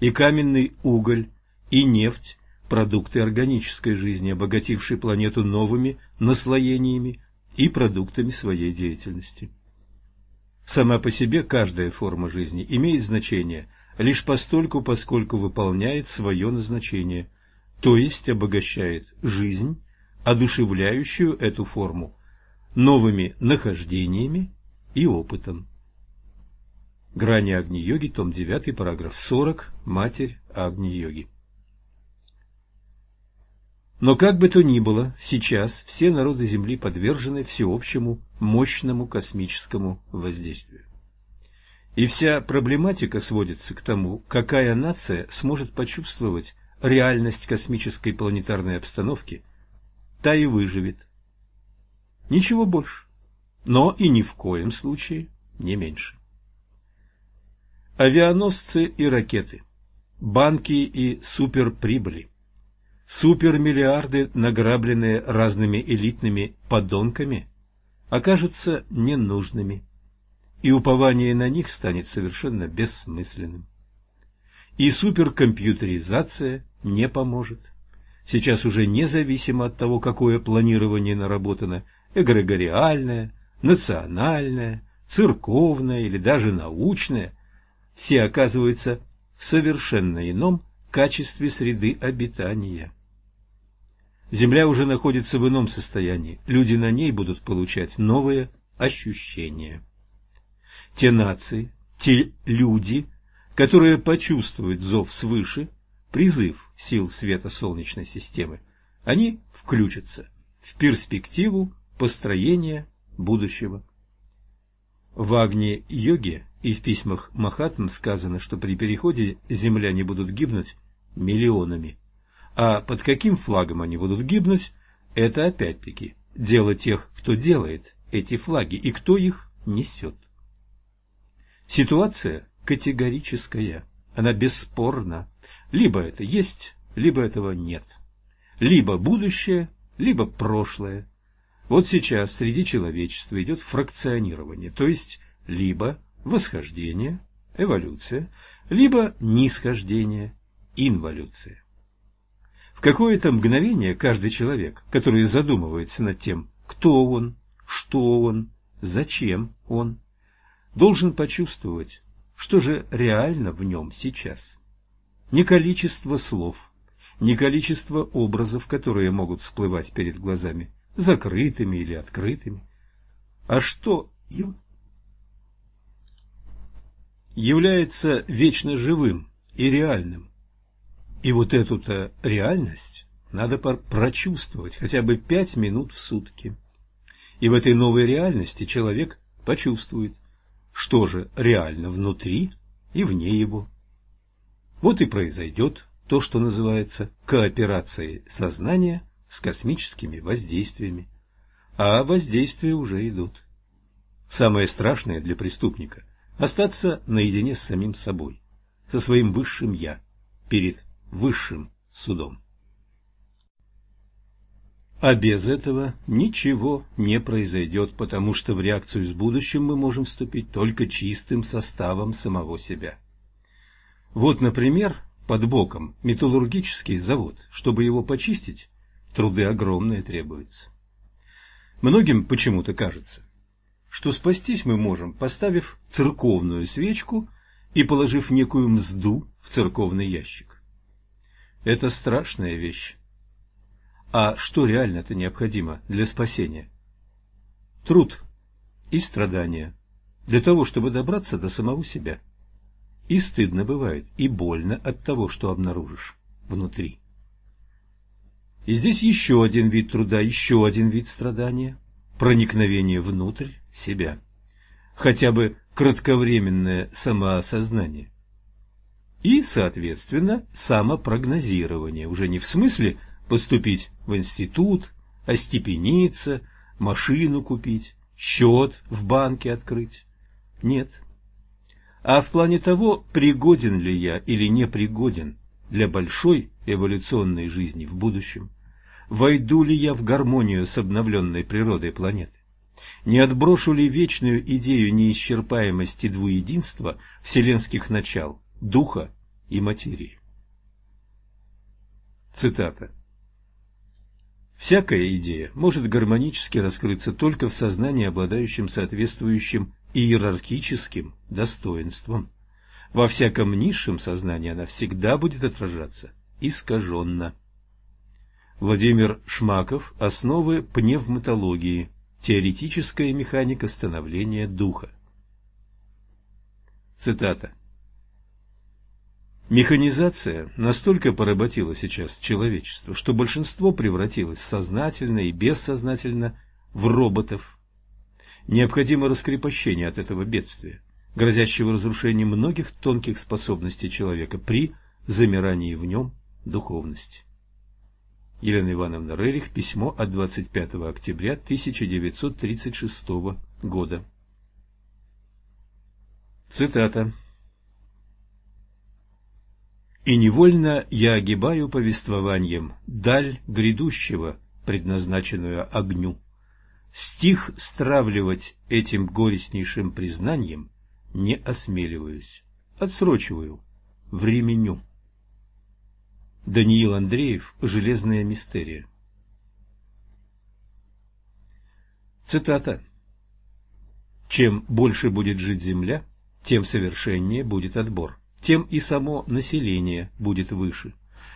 И каменный уголь и нефть – продукты органической жизни, обогатившие планету новыми наслоениями и продуктами своей деятельности. Сама по себе каждая форма жизни имеет значение лишь постольку, поскольку выполняет свое назначение, то есть обогащает жизнь, одушевляющую эту форму, новыми нахождениями и опытом. Грани Агни-йоги, том 9, параграф 40, Матерь Агни-йоги. Но как бы то ни было, сейчас все народы Земли подвержены всеобщему мощному космическому воздействию. И вся проблематика сводится к тому, какая нация сможет почувствовать реальность космической планетарной обстановки, та и выживет. Ничего больше, но и ни в коем случае не меньше. Авианосцы и ракеты, банки и суперприбыли, супермиллиарды, награбленные разными элитными подонками, окажутся ненужными, и упование на них станет совершенно бессмысленным. И суперкомпьютеризация не поможет. Сейчас уже независимо от того, какое планирование наработано, эгрегориальное, национальное, церковное или даже научное, все оказываются в совершенно ином качестве среды обитания. Земля уже находится в ином состоянии, люди на ней будут получать новые ощущения. Те нации, те люди, которые почувствуют зов свыше, призыв сил света Солнечной системы, они включатся в перспективу построения будущего. В Агни-йоге и в письмах Махатм сказано, что при переходе земляне будут гибнуть миллионами. А под каким флагом они будут гибнуть, это опять-таки дело тех, кто делает эти флаги и кто их несет. Ситуация категорическая, она бесспорна. Либо это есть, либо этого нет. Либо будущее, либо прошлое. Вот сейчас среди человечества идет фракционирование, то есть либо восхождение, эволюция, либо нисхождение, инволюция. В какое-то мгновение каждый человек, который задумывается над тем, кто он, что он, зачем он, должен почувствовать, что же реально в нем сейчас. Не количество слов, не количество образов, которые могут всплывать перед глазами, закрытыми или открытыми, а что им является вечно живым и реальным. И вот эту-то реальность надо прочувствовать хотя бы пять минут в сутки. И в этой новой реальности человек почувствует, что же реально внутри и вне его. Вот и произойдет то, что называется кооперацией сознания с космическими воздействиями. А воздействия уже идут. Самое страшное для преступника остаться наедине с самим собой, со своим высшим «я», перед высшим судом. А без этого ничего не произойдет, потому что в реакцию с будущим мы можем вступить только чистым составом самого себя. Вот, например, под боком металлургический завод. Чтобы его почистить, труды огромные требуются. Многим почему-то кажется, что спастись мы можем, поставив церковную свечку и положив некую мзду в церковный ящик. Это страшная вещь. А что реально-то необходимо для спасения? Труд и страдания для того, чтобы добраться до самого себя. И стыдно бывает, и больно от того, что обнаружишь внутри. И здесь еще один вид труда, еще один вид страдания – проникновение внутрь себя, хотя бы кратковременное самоосознание. И, соответственно, самопрогнозирование, уже не в смысле поступить в институт, остепениться, машину купить, счет в банке открыть. Нет. А в плане того, пригоден ли я или не пригоден для большой эволюционной жизни в будущем, войду ли я в гармонию с обновленной природой планеты. Не отброшу ли вечную идею неисчерпаемости двуединства вселенских начал, духа и материи? Цитата. Всякая идея может гармонически раскрыться только в сознании, обладающем соответствующим иерархическим достоинством. Во всяком низшем сознании она всегда будет отражаться искаженно. Владимир Шмаков «Основы пневматологии. Теоретическая механика становления духа». Цитата. Механизация настолько поработила сейчас человечество, что большинство превратилось сознательно и бессознательно в роботов. Необходимо раскрепощение от этого бедствия. грозящего разрушением многих тонких способностей человека при замирании в нем духовности. Елена Ивановна Рерих, письмо от 25 октября 1936 года. Цитата. «И невольно я огибаю повествованием даль грядущего, предназначенную огню. Стих стравливать этим горестнейшим признанием не осмеливаюсь, отсрочиваю, временю». Даниил Андреев «Железная мистерия». Цитата. «Чем больше будет жить Земля, тем совершеннее будет отбор, тем и само население будет выше.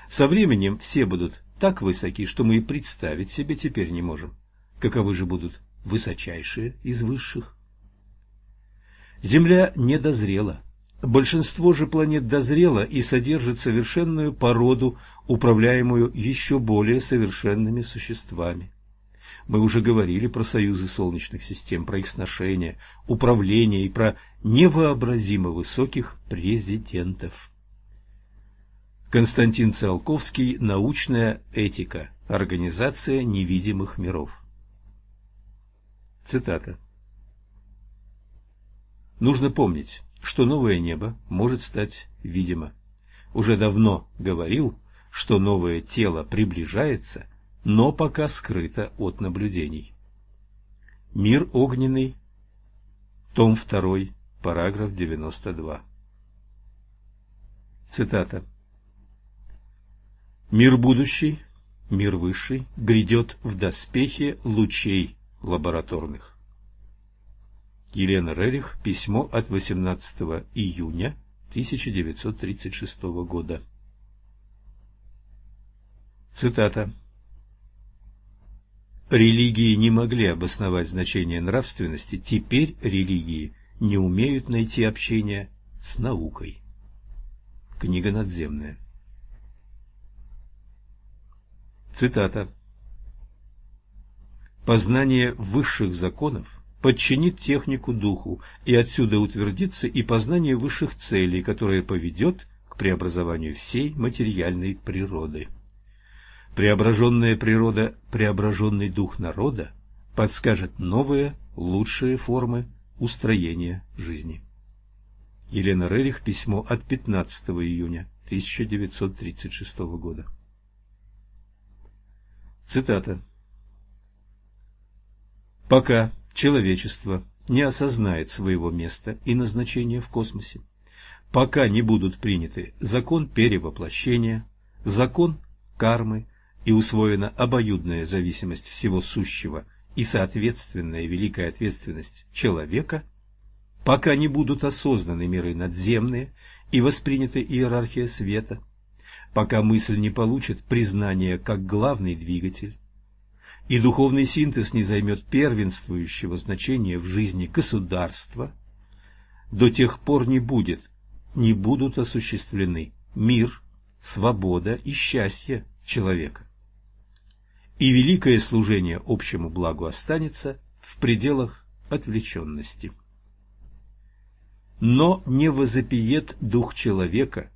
Со временем все будут так высоки, что мы и представить себе теперь не можем. Каковы же будут высочайшие из высших? Земля не дозрела. Большинство же планет дозрело и содержит совершенную породу, управляемую еще более совершенными существами. Мы уже говорили про союзы солнечных систем, про их сношение, управление и про невообразимо высоких президентов. Константин Циолковский «Научная этика. Организация невидимых миров». Цитата. Нужно помнить, что новое небо может стать видимо. Уже давно говорил, что новое тело приближается но пока скрыто от наблюдений. Мир огненный, том 2, параграф 92. Цитата. Мир будущий, мир высший, грядет в доспехе лучей лабораторных. Елена Рерих, письмо от 18 июня 1936 года. Цитата. Религии не могли обосновать значение нравственности, теперь религии не умеют найти общение с наукой. Книга надземная. Цитата. Познание высших законов подчинит технику духу, и отсюда утвердится и познание высших целей, которое поведет к преобразованию всей материальной природы. Преображенная природа, преображенный дух народа подскажет новые, лучшие формы устроения жизни. Елена Рерих, письмо от 15 июня 1936 года. Цитата. Пока человечество не осознает своего места и назначения в космосе, пока не будут приняты закон перевоплощения, закон кармы и усвоена обоюдная зависимость всего сущего и соответственная великая ответственность человека, пока не будут осознаны миры надземные и восприняты иерархия света, пока мысль не получит признания как главный двигатель, и духовный синтез не займет первенствующего значения в жизни государства, до тех пор не будет, не будут осуществлены мир, свобода и счастье человека и великое служение общему благу останется в пределах отвлеченности. Но не возопиет дух человека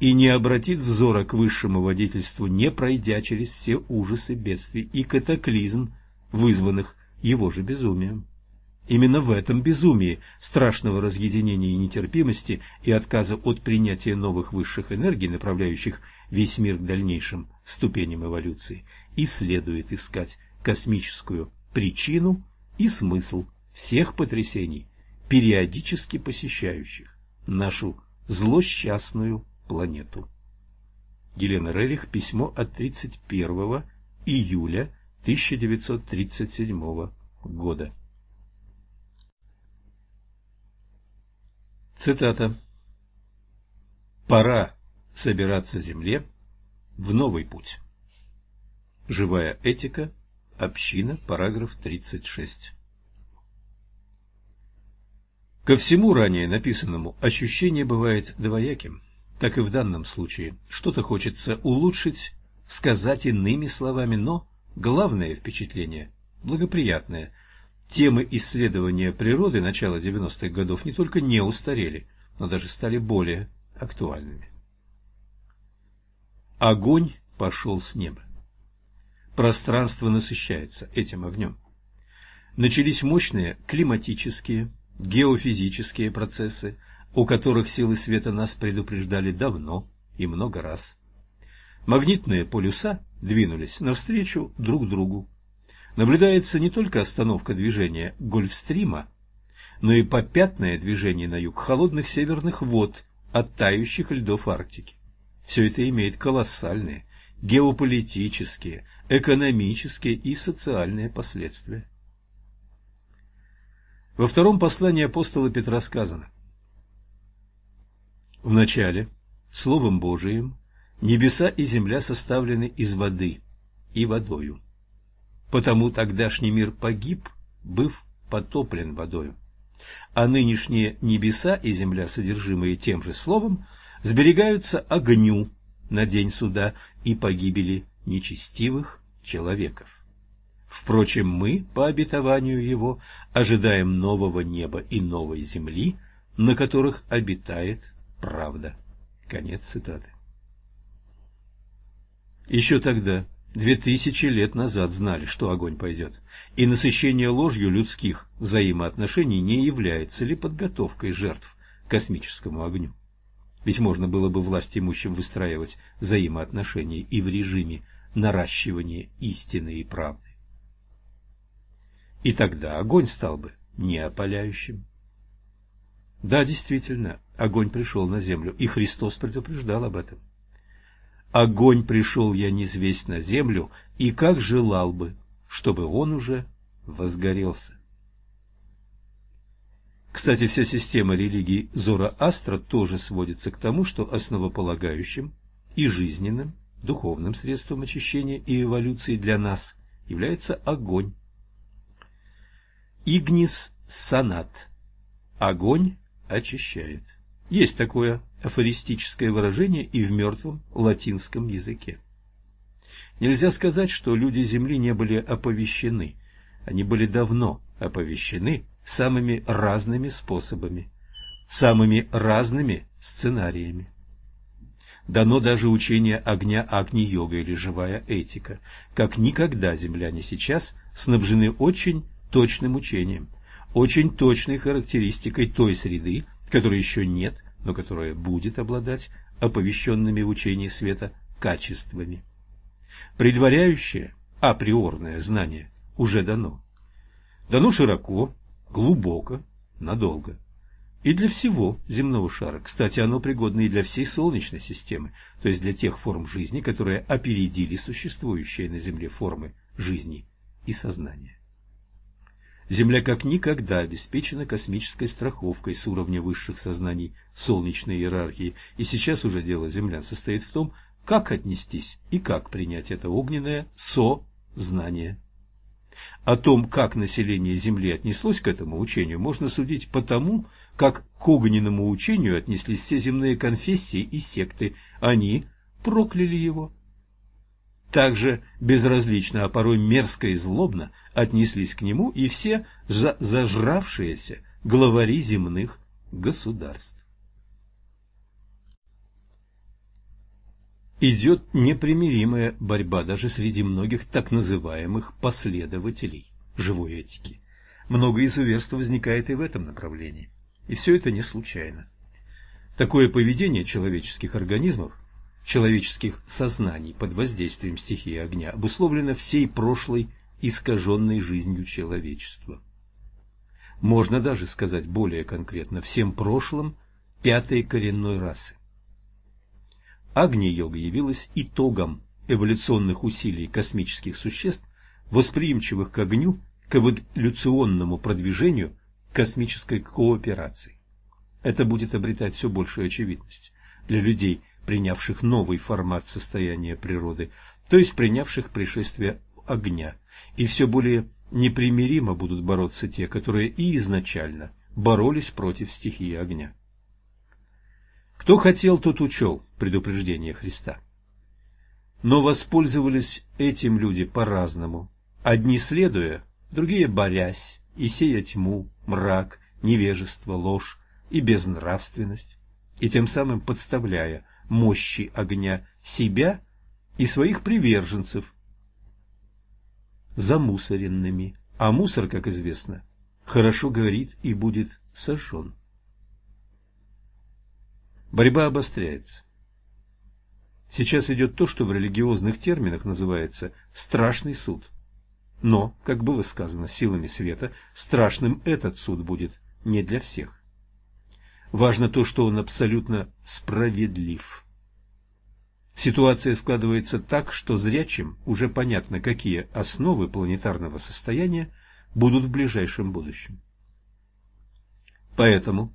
и не обратит взора к высшему водительству, не пройдя через все ужасы бедствий и катаклизм, вызванных его же безумием. Именно в этом безумии страшного разъединения и нетерпимости и отказа от принятия новых высших энергий, направляющих весь мир к дальнейшим ступеням эволюции, и следует искать космическую причину и смысл всех потрясений, периодически посещающих нашу злосчастную планету. Елена Рерих, письмо от 31 июля 1937 года. Цитата. «Пора собираться Земле в новый путь». Живая этика. Община. Параграф 36. Ко всему ранее написанному ощущение бывает двояким. Так и в данном случае. Что-то хочется улучшить, сказать иными словами, но главное впечатление, благоприятное, темы исследования природы начала 90-х годов не только не устарели, но даже стали более актуальными. Огонь пошел с неба. Пространство насыщается этим огнем. Начались мощные климатические, геофизические процессы, о которых силы света нас предупреждали давно и много раз. Магнитные полюса двинулись навстречу друг другу. Наблюдается не только остановка движения Гольфстрима, но и попятное движение на юг холодных северных вод от тающих льдов Арктики. Все это имеет колоссальные геополитические, экономические и социальные последствия. Во втором послании апостола Петра сказано «Вначале, Словом Божиим, небеса и земля составлены из воды и водою. Потому тогдашний мир погиб, быв потоплен водою. А нынешние небеса и земля, содержимые тем же словом, сберегаются огню на день суда и погибели нечестивых человеков. Впрочем, мы, по обетованию Его, ожидаем нового неба и новой земли, на которых обитает правда. Конец цитаты. Еще тогда, две тысячи лет назад, знали, что огонь пойдет, и насыщение ложью людских взаимоотношений не является ли подготовкой жертв космическому огню. Ведь можно было бы власть имущим выстраивать взаимоотношения и в режиме наращивания истины и правды и тогда огонь стал бы неопаляющим. Да, действительно, огонь пришел на землю, и Христос предупреждал об этом. Огонь пришел я незвесть на землю, и как желал бы, чтобы он уже возгорелся. Кстати, вся система религии Зороастра тоже сводится к тому, что основополагающим и жизненным духовным средством очищения и эволюции для нас является огонь. Игнис санат. Огонь очищает. Есть такое афористическое выражение и в мертвом латинском языке. Нельзя сказать, что люди Земли не были оповещены. Они были давно оповещены самыми разными способами, самыми разными сценариями. Дано даже учение огня Агни-йога или живая этика. Как никогда земляне сейчас снабжены очень точным учением, очень точной характеристикой той среды, которой еще нет, но которая будет обладать оповещенными в учении света качествами. Предваряющее априорное знание уже дано. Дано широко, глубоко, надолго. И для всего земного шара. Кстати, оно пригодно и для всей Солнечной системы, то есть для тех форм жизни, которые опередили существующие на Земле формы жизни и сознания. Земля как никогда обеспечена космической страховкой с уровня высших сознаний солнечной иерархии, и сейчас уже дело землян состоит в том, как отнестись и как принять это огненное со-знание. О том, как население Земли отнеслось к этому учению, можно судить по тому, как к огненному учению отнеслись все земные конфессии и секты. Они прокляли его. Также безразлично, а порой мерзко и злобно отнеслись к нему и все зажравшиеся главари земных государств. Идет непримиримая борьба даже среди многих так называемых последователей живой этики. Много изуверств возникает и в этом направлении. И все это не случайно. Такое поведение человеческих организмов, человеческих сознаний под воздействием стихии огня обусловлено всей прошлой искаженной жизнью человечества. Можно даже сказать более конкретно, всем прошлым пятой коренной расы. Агни-йога явилась итогом эволюционных усилий космических существ, восприимчивых к огню, к эволюционному продвижению космической кооперации. Это будет обретать все большую очевидность для людей, принявших новый формат состояния природы, то есть принявших пришествие огня, и все более непримиримо будут бороться те, которые и изначально боролись против стихии огня. Кто хотел, тот учел предупреждение Христа. Но воспользовались этим люди по-разному, одни следуя, другие борясь и сея тьму, мрак, невежество, ложь и безнравственность, и тем самым подставляя мощи огня себя и своих приверженцев замусоренными, а мусор, как известно, хорошо горит и будет сожжен. Борьба обостряется. Сейчас идет то, что в религиозных терминах называется «страшный суд». Но, как было сказано силами света, страшным этот суд будет не для всех. Важно то, что он абсолютно справедлив. Ситуация складывается так, что зрячим уже понятно, какие основы планетарного состояния будут в ближайшем будущем. Поэтому,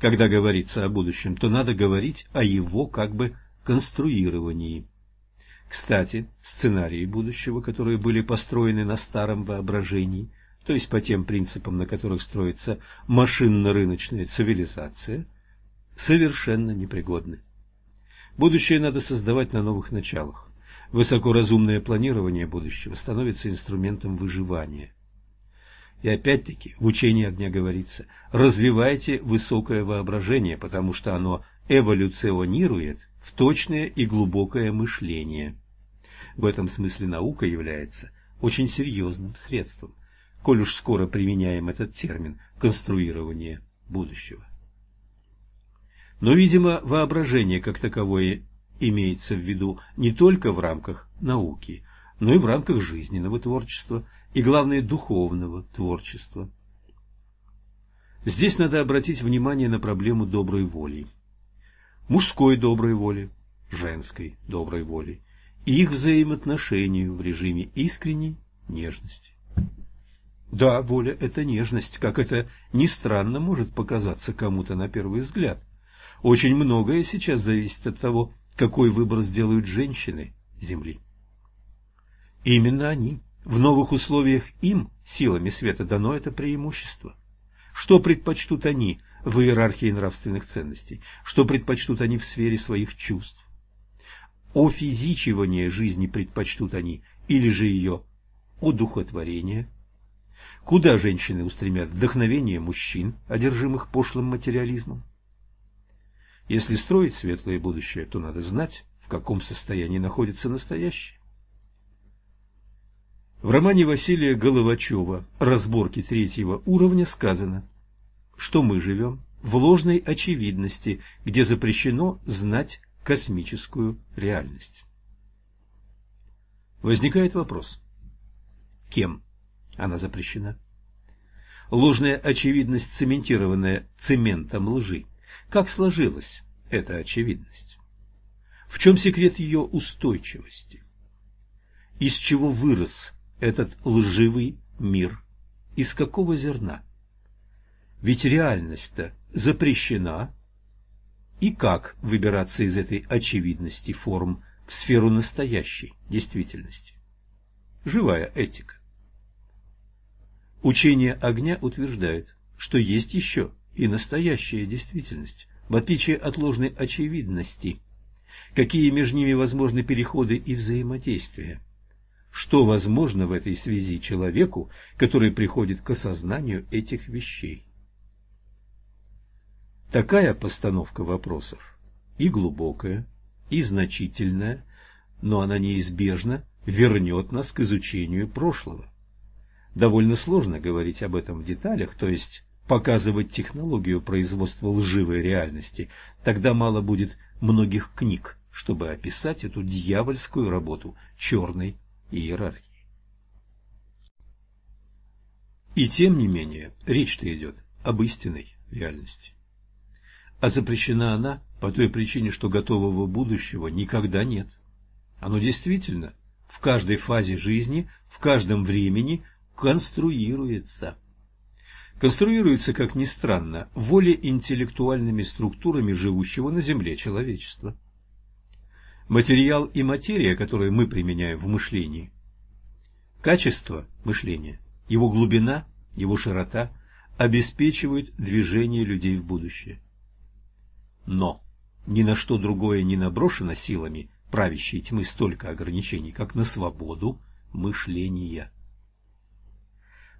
когда говорится о будущем, то надо говорить о его как бы конструировании. Кстати, сценарии будущего, которые были построены на старом воображении, то есть по тем принципам, на которых строится машинно-рыночная цивилизация, совершенно непригодны. Будущее надо создавать на новых началах. Высокоразумное планирование будущего становится инструментом выживания. И опять-таки в учении огня говорится, развивайте высокое воображение, потому что оно эволюционирует в точное и глубокое мышление. В этом смысле наука является очень серьезным средством, коль уж скоро применяем этот термин конструирование будущего. Но, видимо, воображение как таковое имеется в виду не только в рамках науки, но и в рамках жизненного творчества и, главное, духовного творчества. Здесь надо обратить внимание на проблему доброй воли. Мужской доброй воли, женской доброй воли и их взаимоотношению в режиме искренней нежности. Да, воля – это нежность, как это ни странно может показаться кому-то на первый взгляд. Очень многое сейчас зависит от того, какой выбор сделают женщины Земли. Именно они, в новых условиях им, силами света, дано это преимущество. Что предпочтут они в иерархии нравственных ценностей? Что предпочтут они в сфере своих чувств? Офизичивание жизни предпочтут они или же ее одухотворение? Куда женщины устремят вдохновение мужчин, одержимых пошлым материализмом? Если строить светлое будущее, то надо знать, в каком состоянии находится настоящее. В романе Василия Головачева «Разборки третьего уровня» сказано, что мы живем в ложной очевидности, где запрещено знать космическую реальность. Возникает вопрос, кем она запрещена? Ложная очевидность, цементированная цементом лжи, как сложилась эта очевидность? В чем секрет ее устойчивости? Из чего вырос этот лживый мир? Из какого зерна? Ведь реальность-то запрещена. И как выбираться из этой очевидности форм в сферу настоящей действительности? Живая этика. Учение огня утверждает, что есть еще и настоящая действительность, в отличие от ложной очевидности. Какие между ними возможны переходы и взаимодействия? Что возможно в этой связи человеку, который приходит к осознанию этих вещей? Такая постановка вопросов и глубокая, и значительная, но она неизбежно вернет нас к изучению прошлого. Довольно сложно говорить об этом в деталях, то есть показывать технологию производства лживой реальности, тогда мало будет многих книг, чтобы описать эту дьявольскую работу черной иерархии. И тем не менее, речь-то идет об истинной реальности. А запрещена она по той причине, что готового будущего никогда нет. Оно действительно в каждой фазе жизни, в каждом времени конструируется – конструируется, как ни странно, волеинтеллектуальными структурами живущего на Земле человечества. Материал и материя, которые мы применяем в мышлении, качество мышления, его глубина, его широта обеспечивают движение людей в будущее. Но ни на что другое не наброшено силами правящей тьмы столько ограничений, как на свободу мышления.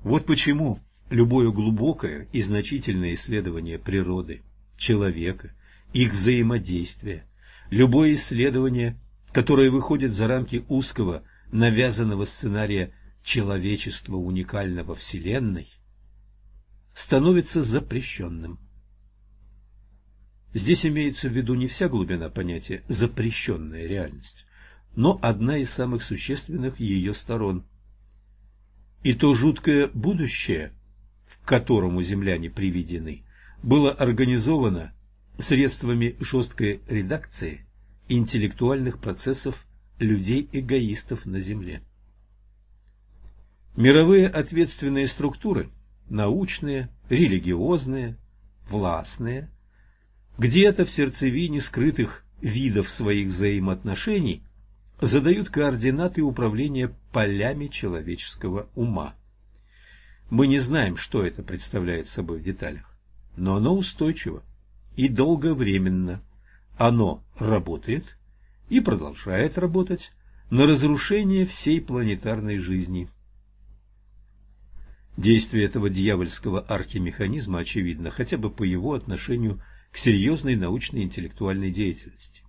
Вот почему любое глубокое и значительное исследование природы, человека, их взаимодействия, любое исследование, которое выходит за рамки узкого, навязанного сценария человечества уникального Вселенной, становится запрещенным. Здесь имеется в виду не вся глубина понятия «запрещенная реальность», но одна из самых существенных ее сторон. И то жуткое будущее, в которому земляне приведены, было организовано средствами жесткой редакции интеллектуальных процессов людей-эгоистов на Земле. Мировые ответственные структуры – научные, религиозные, властные – где-то в сердцевине скрытых видов своих взаимоотношений задают координаты управления полями человеческого ума. Мы не знаем, что это представляет собой в деталях, но оно устойчиво и долговременно. Оно работает и продолжает работать на разрушение всей планетарной жизни. Действие этого дьявольского архимеханизма очевидно хотя бы по его отношению к серьезной научной и интеллектуальной деятельности.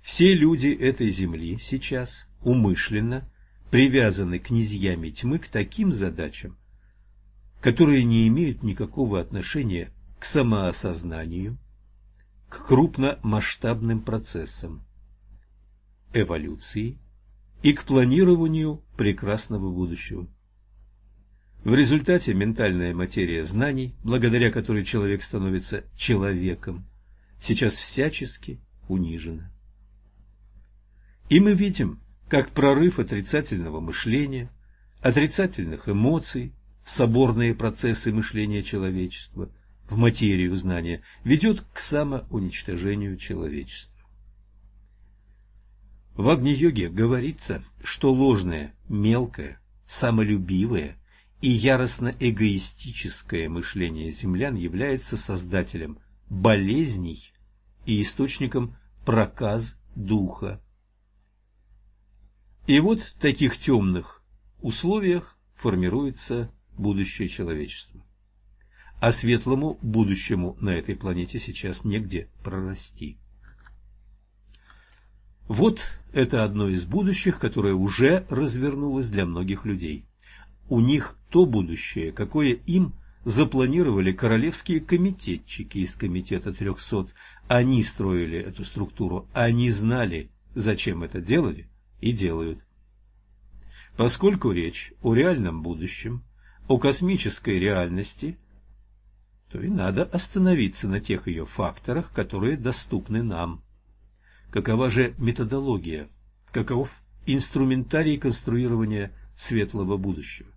Все люди этой земли сейчас умышленно привязаны князьями тьмы к таким задачам, которые не имеют никакого отношения к самоосознанию, к крупномасштабным процессам эволюции и к планированию прекрасного будущего. В результате ментальная материя знаний, благодаря которой человек становится человеком, сейчас всячески унижена. И мы видим, как прорыв отрицательного мышления, отрицательных эмоций в соборные процессы мышления человечества, в материю знания, ведет к самоуничтожению человечества. В Агни-йоге говорится, что ложное, мелкое, самолюбивое и яростно-эгоистическое мышление землян является создателем болезней и источником проказ духа. И вот в таких темных условиях формируется будущее человечества. А светлому будущему на этой планете сейчас негде прорасти. Вот это одно из будущих, которое уже развернулось для многих людей у них то будущее, какое им запланировали королевские комитетчики из комитета трехсот. Они строили эту структуру, они знали, зачем это делали и делают. Поскольку речь о реальном будущем, о космической реальности, то и надо остановиться на тех ее факторах, которые доступны нам. Какова же методология, каков инструментарий конструирования светлого будущего?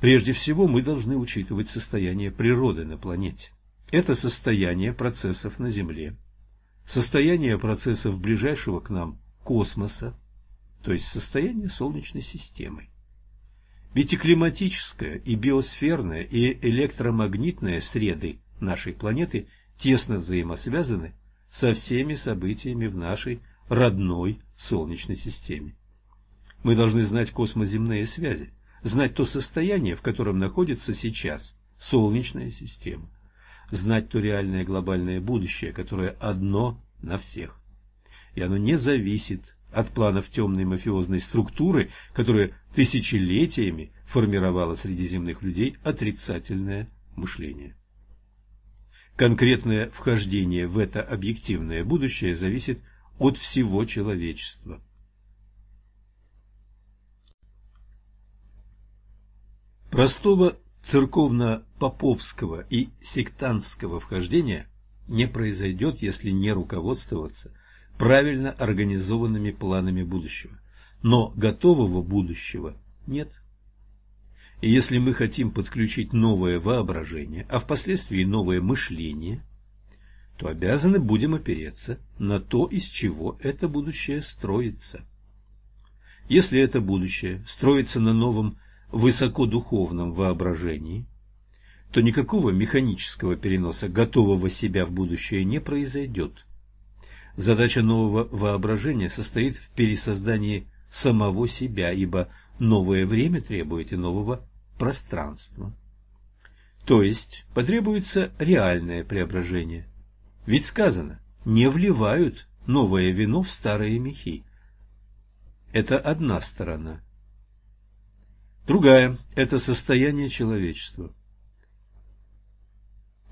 Прежде всего, мы должны учитывать состояние природы на планете. Это состояние процессов на Земле, состояние процессов ближайшего к нам космоса, то есть состояние Солнечной системы. Ведь и климатическая, и биосферная, и электромагнитная среды нашей планеты тесно взаимосвязаны со всеми событиями в нашей родной Солнечной системе. Мы должны знать космоземные связи, знать то состояние, в котором находится сейчас Солнечная система, знать то реальное глобальное будущее, которое одно на всех. И оно не зависит от планов темной мафиозной структуры, которая тысячелетиями формировала среди земных людей отрицательное мышление. Конкретное вхождение в это объективное будущее зависит от всего человечества. Простого церковно-поповского и сектантского вхождения не произойдет, если не руководствоваться правильно организованными планами будущего. Но готового будущего нет. И если мы хотим подключить новое воображение, а впоследствии новое мышление, то обязаны будем опереться на то, из чего это будущее строится. Если это будущее строится на новом высокодуховном воображении, то никакого механического переноса готового себя в будущее не произойдет. Задача нового воображения состоит в пересоздании самого себя, ибо новое время требует и нового пространства. То есть потребуется реальное преображение. Ведь сказано, не вливают новое вино в старые мехи. Это одна сторона. Другая – это состояние человечества.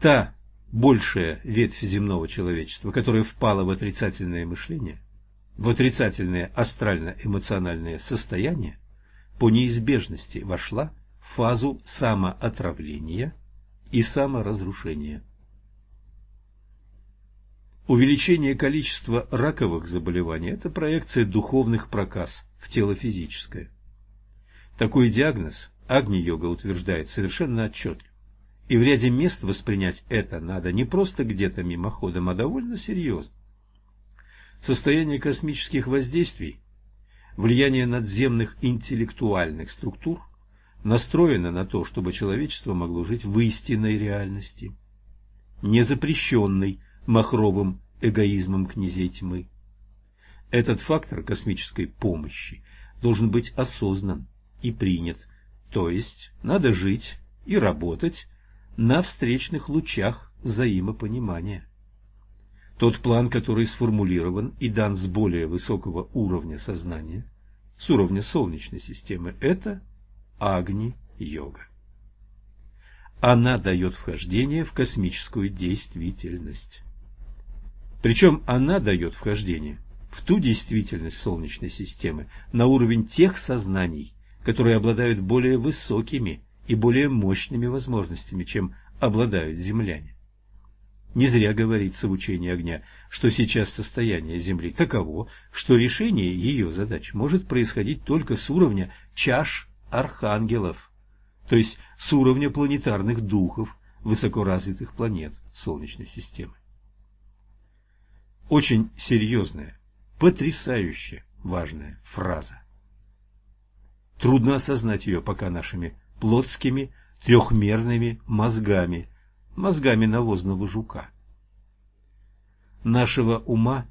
Та большая ветвь земного человечества, которая впала в отрицательное мышление, в отрицательное астрально-эмоциональное состояние, по неизбежности вошла в фазу самоотравления и саморазрушения. Увеличение количества раковых заболеваний – это проекция духовных проказ в тело физическое. Такой диагноз Агни-йога утверждает совершенно отчетливо. И в ряде мест воспринять это надо не просто где-то мимоходом, а довольно серьезно. Состояние космических воздействий, влияние надземных интеллектуальных структур настроено на то, чтобы человечество могло жить в истинной реальности, не запрещенной махровым эгоизмом князей тьмы. Этот фактор космической помощи должен быть осознан и принят, то есть надо жить и работать на встречных лучах взаимопонимания. Тот план, который сформулирован и дан с более высокого уровня сознания, с уровня Солнечной системы, это Агни-йога. Она дает вхождение в космическую действительность. Причем она дает вхождение в ту действительность Солнечной системы на уровень тех сознаний, которые обладают более высокими и более мощными возможностями, чем обладают земляне. Не зря говорится в учении огня, что сейчас состояние Земли таково, что решение ее задач может происходить только с уровня чаш архангелов, то есть с уровня планетарных духов высокоразвитых планет Солнечной системы. Очень серьезная, потрясающе важная фраза. Трудно осознать ее пока нашими плотскими трехмерными мозгами, мозгами навозного жука. Нашего ума,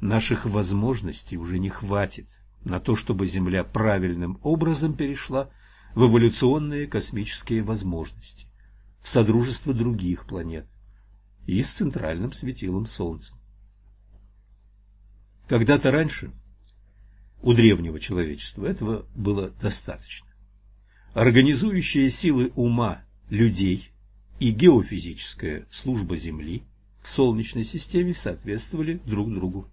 наших возможностей уже не хватит на то, чтобы Земля правильным образом перешла в эволюционные космические возможности, в содружество других планет и с центральным светилом Солнцем. Когда-то раньше у древнего человечества этого было достаточно организующие силы ума людей и геофизическая служба Земли в Солнечной системе соответствовали друг другу.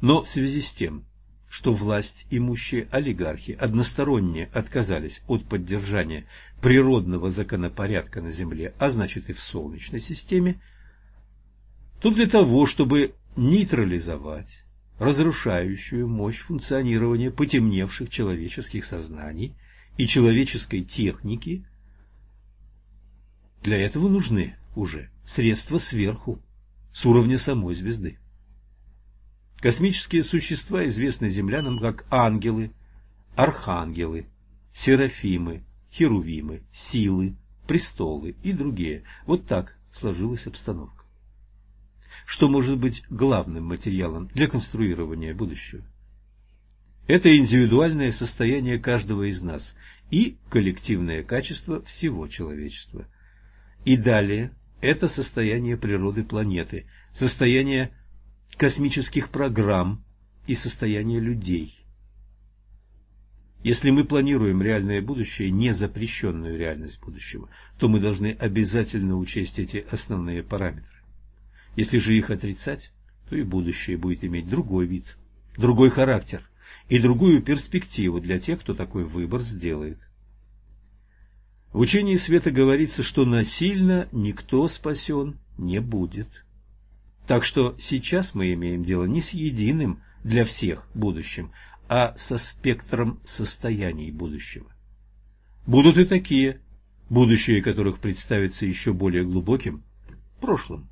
Но в связи с тем, что власть имущие олигархи односторонне отказались от поддержания природного законопорядка на Земле, а значит и в Солнечной системе, то для того, чтобы нейтрализовать разрушающую мощь функционирования потемневших человеческих сознаний и человеческой техники, для этого нужны уже средства сверху, с уровня самой звезды. Космические существа известны землянам как ангелы, архангелы, серафимы, херувимы, силы, престолы и другие. Вот так сложилась обстановка. Что может быть главным материалом для конструирования будущего? Это индивидуальное состояние каждого из нас и коллективное качество всего человечества. И далее это состояние природы планеты, состояние космических программ и состояние людей. Если мы планируем реальное будущее, не запрещенную реальность будущего, то мы должны обязательно учесть эти основные параметры. Если же их отрицать, то и будущее будет иметь другой вид, другой характер – и другую перспективу для тех, кто такой выбор сделает. В учении света говорится, что насильно никто спасен не будет. Так что сейчас мы имеем дело не с единым для всех будущим, а со спектром состояний будущего. Будут и такие, будущее которых представится еще более глубоким прошлым.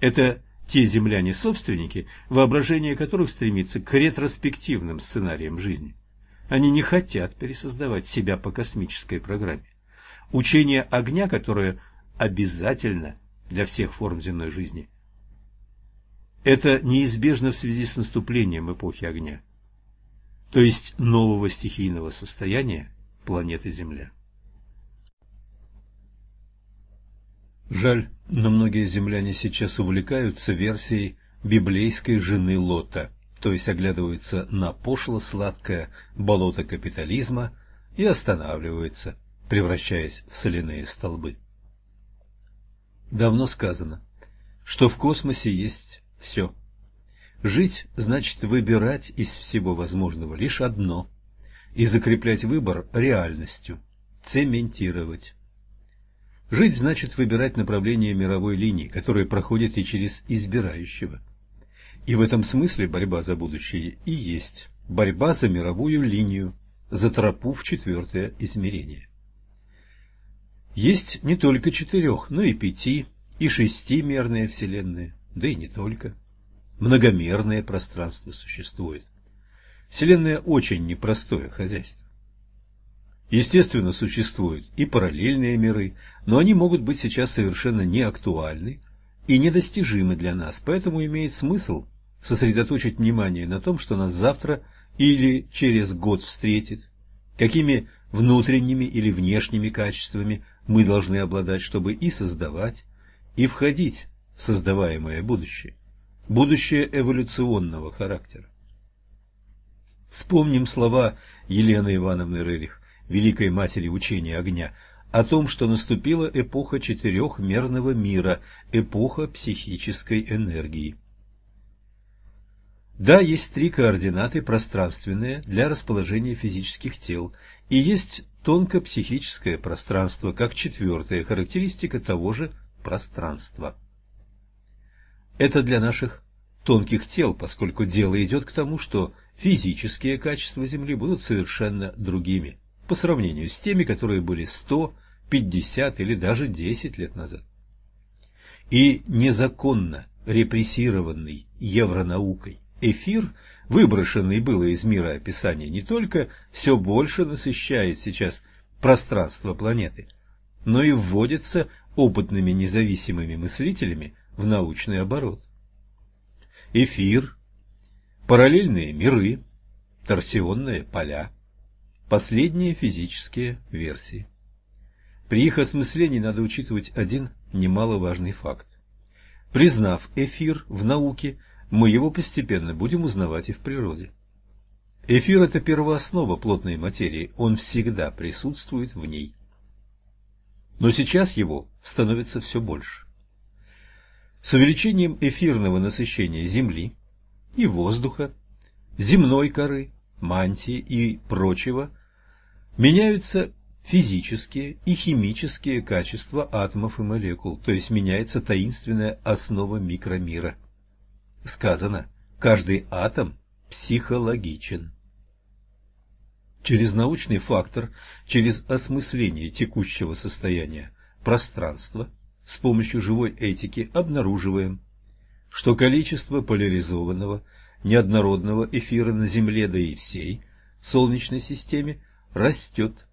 Это те земляне-собственники, воображение которых стремится к ретроспективным сценариям жизни. Они не хотят пересоздавать себя по космической программе. Учение огня, которое обязательно для всех форм земной жизни, это неизбежно в связи с наступлением эпохи огня. то есть нового стихийного состояния планеты Земля. Жаль, но многие земляне сейчас увлекаются версией библейской жены Лота, то есть оглядываются на пошло-сладкое болото капитализма и останавливаются, превращаясь в соляные столбы. Давно сказано, что в космосе есть все. Жить значит выбирать из всего возможного лишь одно и закреплять выбор реальностью, цементировать. Жить значит выбирать направление мировой линии, которая проходит и через избирающего. И в этом смысле борьба за будущее и есть борьба за мировую линию, за тропу в четвертое измерение. Есть не только четырех, но и пяти, и шестимерные вселенные, да и не только. Многомерное пространство существует. Вселенная очень непростое хозяйство. Естественно, существуют и параллельные миры, но они могут быть сейчас совершенно неактуальны и недостижимы для нас, поэтому имеет смысл сосредоточить внимание на том, что нас завтра или через год встретит, какими внутренними или внешними качествами мы должны обладать, чтобы и создавать, и входить в создаваемое будущее, будущее эволюционного характера. Вспомним слова Елены Ивановны Рерих великой матери учения огня, о том, что наступила эпоха четырехмерного мира, эпоха психической энергии. Да, есть три координаты пространственные для расположения физических тел, и есть тонко-психическое пространство, как четвертая характеристика того же пространства. Это для наших тонких тел, поскольку дело идет к тому, что физические качества Земли будут совершенно другими по сравнению с теми, которые были 100, 50 или даже 10 лет назад. И незаконно репрессированный евронаукой эфир, выброшенный было из мира описания, не только все больше насыщает сейчас пространство планеты, но и вводится опытными независимыми мыслителями в научный оборот. Эфир, параллельные миры, торсионные поля – Последние физические версии. При их осмыслении надо учитывать один немаловажный факт. Признав эфир в науке, мы его постепенно будем узнавать и в природе. Эфир – это первооснова плотной материи, он всегда присутствует в ней. Но сейчас его становится все больше. С увеличением эфирного насыщения Земли и воздуха, земной коры, мантии и прочего – Меняются физические и химические качества атомов и молекул, то есть меняется таинственная основа микромира. Сказано, каждый атом психологичен. Через научный фактор, через осмысление текущего состояния пространства с помощью живой этики обнаруживаем, что количество поляризованного неоднородного эфира на Земле, да и всей Солнечной системе – растет.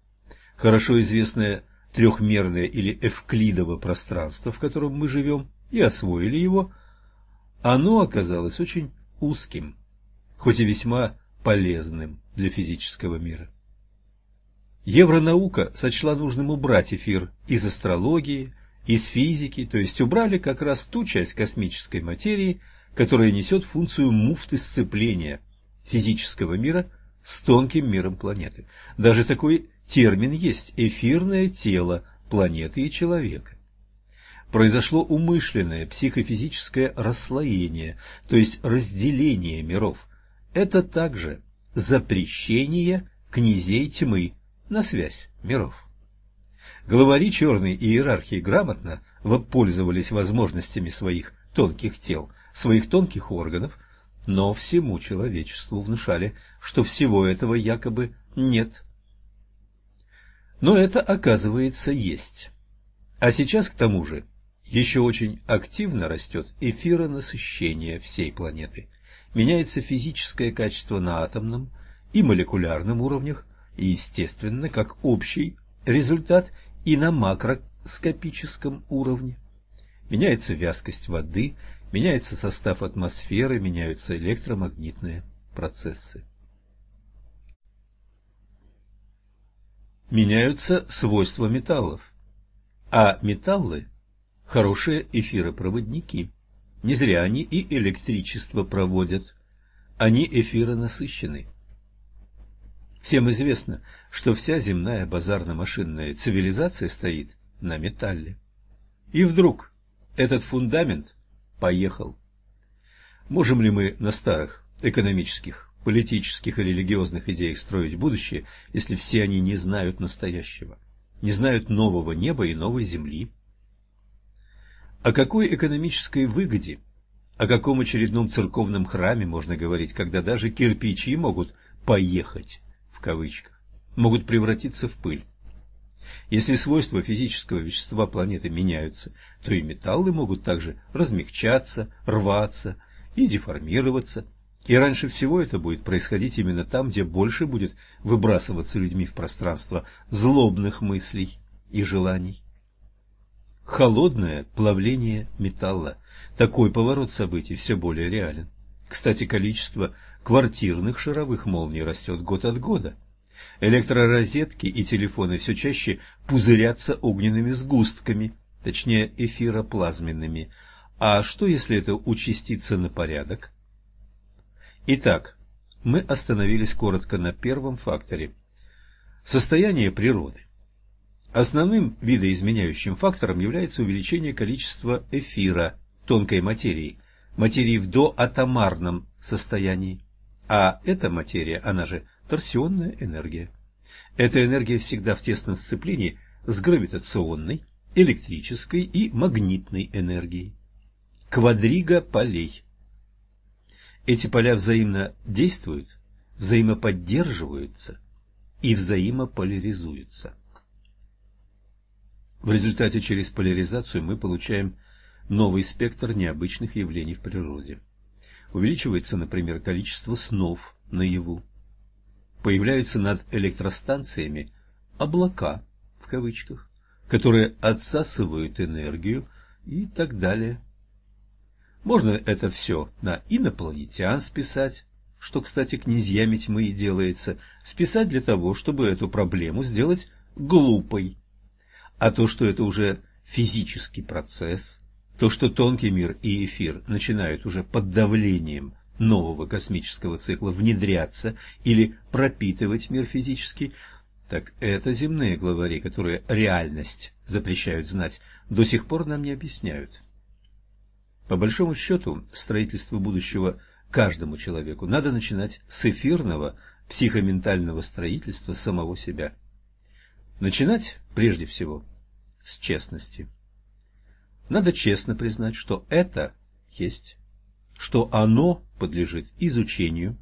Хорошо известное трехмерное или эвклидово пространство, в котором мы живем, и освоили его, оно оказалось очень узким, хоть и весьма полезным для физического мира. Евронаука сочла нужным убрать эфир из астрологии, из физики, то есть убрали как раз ту часть космической материи, которая несет функцию муфты сцепления физического мира с тонким миром планеты. Даже такой термин есть – эфирное тело планеты и человека. Произошло умышленное психофизическое расслоение, то есть разделение миров. Это также запрещение князей тьмы на связь миров. Главари черной иерархии грамотно воспользовались возможностями своих тонких тел, своих тонких органов – но всему человечеству внушали, что всего этого якобы нет. Но это, оказывается, есть. А сейчас, к тому же, еще очень активно растет эфиронасыщение всей планеты. Меняется физическое качество на атомном и молекулярном уровнях, и, естественно, как общий результат и на макроскопическом уровне. Меняется вязкость воды, Меняется состав атмосферы, меняются электромагнитные процессы. меняются свойства металлов, а металлы – хорошие эфиропроводники. Не зря они и электричество проводят. Они эфиронасыщены. Всем известно, что вся земная базарно-машинная цивилизация стоит на металле. И вдруг этот фундамент поехал. Можем ли мы на старых экономических, политических и религиозных идеях строить будущее, если все они не знают настоящего, не знают нового неба и новой земли? О какой экономической выгоде, о каком очередном церковном храме можно говорить, когда даже кирпичи могут «поехать» в кавычках, могут превратиться в пыль? Если свойства физического вещества планеты меняются, то и металлы могут также размягчаться, рваться, и деформироваться. И раньше всего это будет происходить именно там, где больше будет выбрасываться людьми в пространство злобных мыслей и желаний. Холодное плавление металла. Такой поворот событий все более реален. Кстати, количество квартирных шаровых молний растет год от года. Электророзетки и телефоны все чаще пузырятся огненными сгустками, точнее эфироплазменными, а что, если это участится на порядок? Итак, мы остановились коротко на первом факторе – состояние природы. Основным видоизменяющим фактором является увеличение количества эфира, тонкой материи, материи в доатомарном состоянии. А эта материя, она же торсионная энергия. Эта энергия всегда в тесном сцеплении с гравитационной, электрической и магнитной энергией квадрига полей. Эти поля взаимно действуют, взаимоподдерживаются и взаимополяризуются. В результате через поляризацию мы получаем новый спектр необычных явлений в природе. Увеличивается, например, количество снов наяву. Появляются над электростанциями «облака» в кавычках, которые отсасывают энергию и так далее. Можно это все на инопланетян списать, что, кстати, князьями тьмы и делается, списать для того, чтобы эту проблему сделать глупой. А то, что это уже физический процесс, то, что тонкий мир и эфир начинают уже под давлением нового космического цикла внедряться или пропитывать мир физический, так это земные главари, которые реальность запрещают знать, до сих пор нам не объясняют. По большому счету, строительство будущего каждому человеку надо начинать с эфирного психоментального строительства самого себя. Начинать, прежде всего, с честности. Надо честно признать, что это есть, что оно подлежит изучению,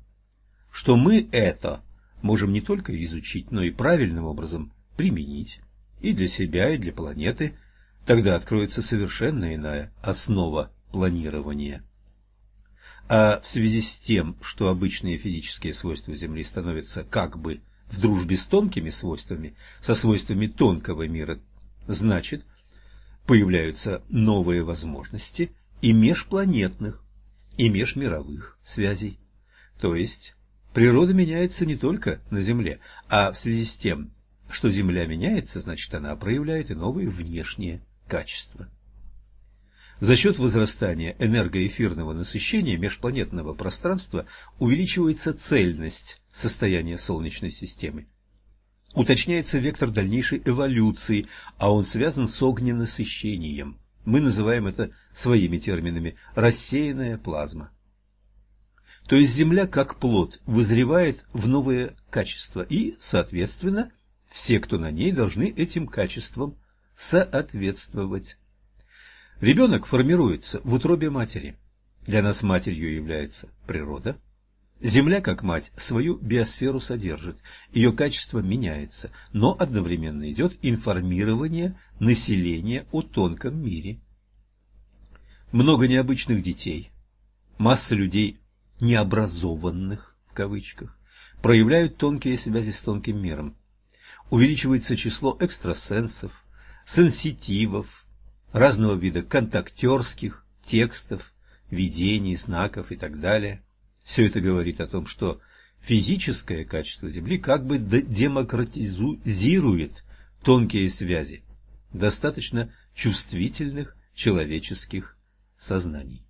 что мы это можем не только изучить, но и правильным образом применить и для себя, и для планеты, тогда откроется совершенно иная основа планирования. А в связи с тем, что обычные физические свойства Земли становятся как бы в дружбе с тонкими свойствами, со свойствами тонкого мира, значит, появляются новые возможности и межпланетных, и межмировых связей. То есть, природа меняется не только на Земле, а в связи с тем, что Земля меняется, значит, она проявляет и новые внешние качества. За счет возрастания энергоэфирного насыщения межпланетного пространства увеличивается цельность состояния Солнечной системы. Уточняется вектор дальнейшей эволюции, а он связан с огненасыщением. Мы называем это своими терминами «рассеянная плазма». То есть Земля, как плод, вызревает в новые качества, и, соответственно, все, кто на ней, должны этим качествам соответствовать. Ребенок формируется в утробе матери. Для нас матерью является природа. Земля, как мать, свою биосферу содержит, ее качество меняется, но одновременно идет информирование населения о тонком мире. Много необычных детей, масса людей «необразованных» в кавычках, проявляют тонкие связи с тонким миром. Увеличивается число экстрасенсов, сенситивов, разного вида контактерских, текстов, видений, знаков и так далее. Все это говорит о том, что физическое качество Земли как бы демократизирует тонкие связи достаточно чувствительных человеческих сознаний.